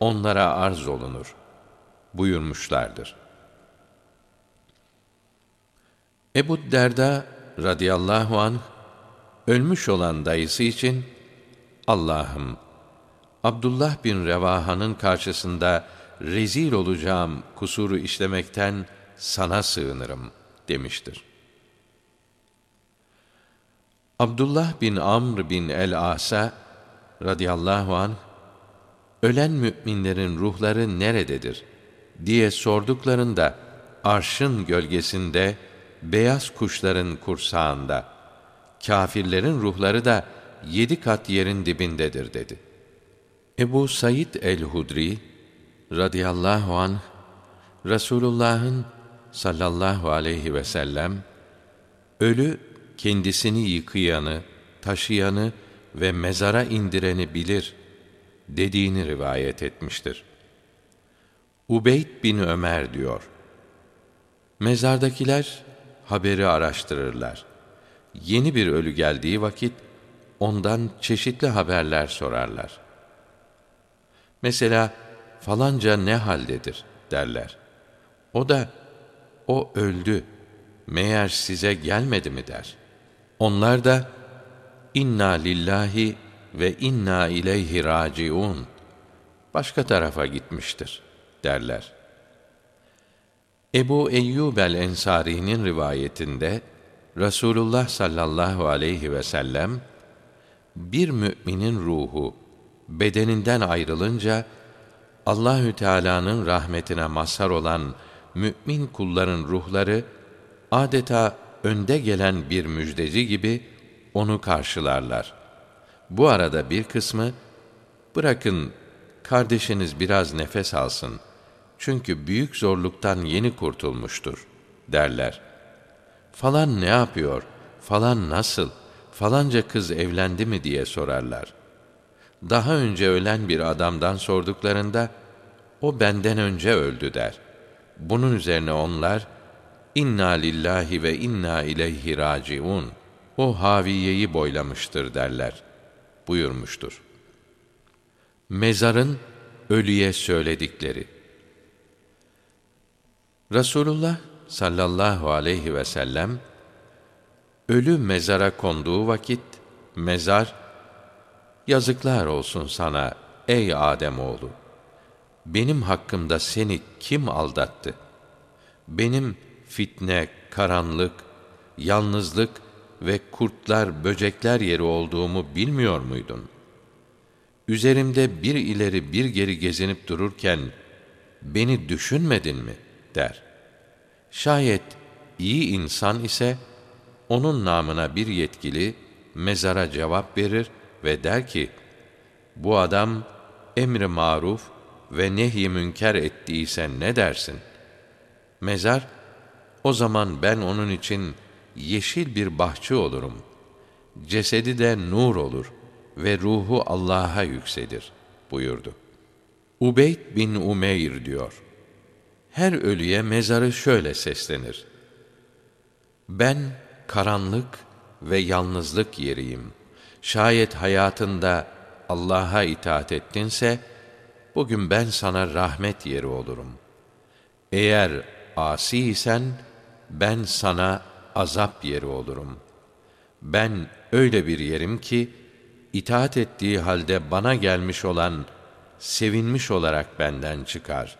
onlara arz olunur buyurmuşlardır. Ebu Derda radıyallahu anh ölmüş olan dayısı için Allah'ım Abdullah bin Revaha'nın karşısında rezil olacağım kusuru işlemekten sana sığınırım demiştir. Abdullah bin Amr bin el-Asa radıyallahu an ölen müminlerin ruhları nerededir diye sorduklarında arşın gölgesinde beyaz kuşların kursağında kâfirlerin ruhları da yedi kat yerin dibindedir dedi. Ebu Said el-Hudri radıyallahu anh Resulullah'ın sallallahu aleyhi ve sellem ölü kendisini yıkayanı, taşıyanı ve mezara indireni bilir dediğini rivayet etmiştir. Ubeyd bin Ömer diyor. Mezardakiler haberi araştırırlar. Yeni bir ölü geldiği vakit ondan çeşitli haberler sorarlar. Mesela falanca ne haldedir derler. O da o öldü. Meğer size gelmedi mi der. Onlar da inna lillahi ve inna ileyhi raciun başka tarafa gitmiştir derler. Ebu Eyyub el-Ensari'nin rivayetinde Rasulullah sallallahu aleyhi ve sellem bir müminin ruhu bedeninden ayrılınca Allahü Teala'nın rahmetine mazhar olan mümin kulların ruhları adeta önde gelen bir müjdeci gibi onu karşılarlar. Bu arada bir kısmı bırakın kardeşiniz biraz nefes alsın. Çünkü büyük zorluktan yeni kurtulmuştur derler. Falan ne yapıyor? Falan nasıl? Falanca kız evlendi mi diye sorarlar. Daha önce ölen bir adamdan sorduklarında o benden önce öldü der. Bunun üzerine onlar inna lillahi ve inna ileyhi raciun o haviyeyi boylamıştır derler buyurmuştur. Mezarın ölüye söyledikleri. Resulullah sallallahu aleyhi ve sellem ölü mezara konduğu vakit mezar yazıklar olsun sana ey Adem oğlu. Benim hakkımda seni kim aldattı? Benim fitne karanlık yalnızlık ve kurtlar böcekler yeri olduğumu bilmiyor muydun? Üzerimde bir ileri bir geri gezinip dururken beni düşünmedin mi? der. Şayet iyi insan ise onun namına bir yetkili mezara cevap verir ve der ki bu adam emri maruf ve nehy münker ettiyse ne dersin? Mezar o zaman ben onun için yeşil bir bahçe olurum. Cesedi de nur olur ve ruhu Allah'a yükselir buyurdu. Ubeyd bin Umeyr diyor. Her ölüye mezarı şöyle seslenir. Ben karanlık ve yalnızlık yeriyim. Şayet hayatında Allah'a itaat ettinse, bugün ben sana rahmet yeri olurum. Eğer asi isen, ben sana azap yeri olurum. Ben öyle bir yerim ki, itaat ettiği halde bana gelmiş olan, sevinmiş olarak benden çıkar.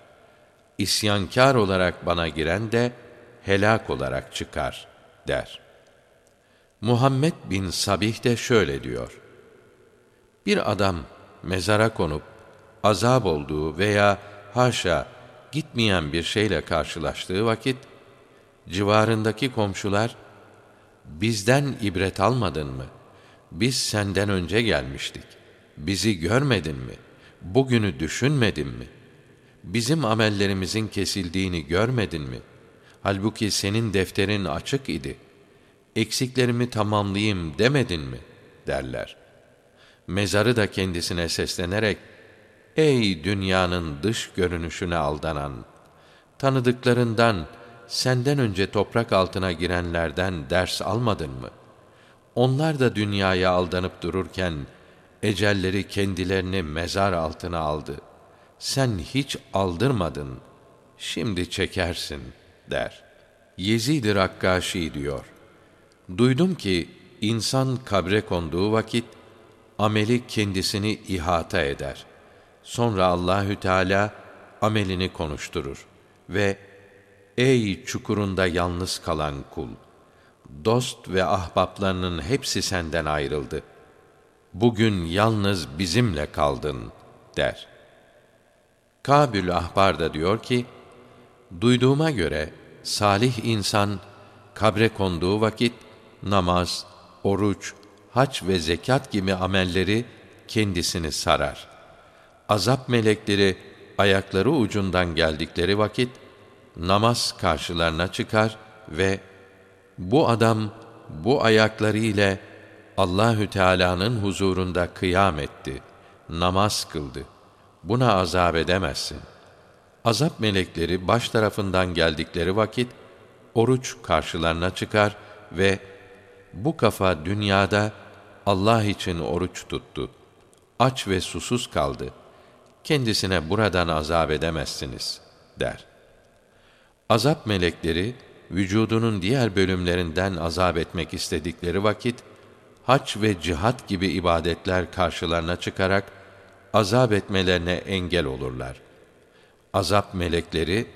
İsyankar olarak bana giren de, helak olarak çıkar, der.'' Muhammed bin Sabih de şöyle diyor. Bir adam mezara konup azap olduğu veya haşa gitmeyen bir şeyle karşılaştığı vakit civarındaki komşular bizden ibret almadın mı? Biz senden önce gelmiştik. Bizi görmedin mi? Bugünü düşünmedin mi? Bizim amellerimizin kesildiğini görmedin mi? Halbuki senin defterin açık idi.'' eksiklerimi tamamlayayım demedin mi? derler. Mezarı da kendisine seslenerek, Ey dünyanın dış görünüşüne aldanan! Tanıdıklarından, senden önce toprak altına girenlerden ders almadın mı? Onlar da dünyaya aldanıp dururken, ecelleri kendilerini mezar altına aldı. Sen hiç aldırmadın, şimdi çekersin, der. Yezid-i Rakkaşi diyor. Duydum ki insan kabre konduğu vakit ameli kendisini ihata eder. Sonra Allahü Teala amelini konuşturur ve ey çukurunda yalnız kalan kul dost ve ahbaplarının hepsi senden ayrıldı. Bugün yalnız bizimle kaldın der. Kabül Ahbar da diyor ki, duyduğuma göre salih insan kabre konduğu vakit namaz, oruç, hac ve zekat gibi amelleri kendisini sarar. Azap melekleri ayakları ucundan geldikleri vakit namaz karşılarına çıkar ve bu adam bu ayakları ile Allahü Teala'nın huzurunda kıyam etti, namaz kıldı. Buna azap edemezsin. Azap melekleri baş tarafından geldikleri vakit oruç karşılarına çıkar ve bu kafa dünyada Allah için oruç tuttu. Aç ve susuz kaldı. Kendisine buradan azap edemezsiniz der. Azap melekleri vücudunun diğer bölümlerinden azap etmek istedikleri vakit hac ve cihat gibi ibadetler karşılarına çıkarak azap etmelerine engel olurlar. Azap melekleri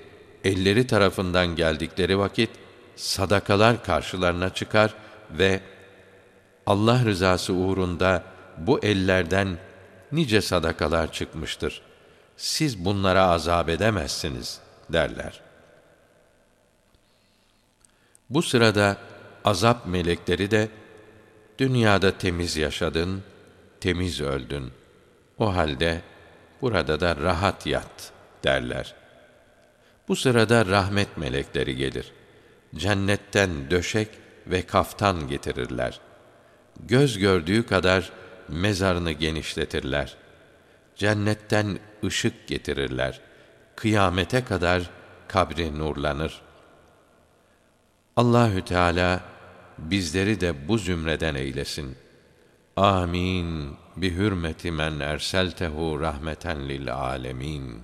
elleri tarafından geldikleri vakit sadakalar karşılarına çıkar ve Allah rızası uğrunda bu ellerden nice sadakalar çıkmıştır. Siz bunlara azap edemezsiniz derler. Bu sırada azap melekleri de dünyada temiz yaşadın, temiz öldün. O halde burada da rahat yat derler. Bu sırada rahmet melekleri gelir. Cennetten döşek ve kaftan getirirler. Göz gördüğü kadar mezarını genişletirler. Cennetten ışık getirirler. Kıyamete kadar kabri nurlanır. Allahü Teala bizleri de bu zümreden eylesin. Amin. Bi hürmeti men erseltehu rahmeten lil alemin.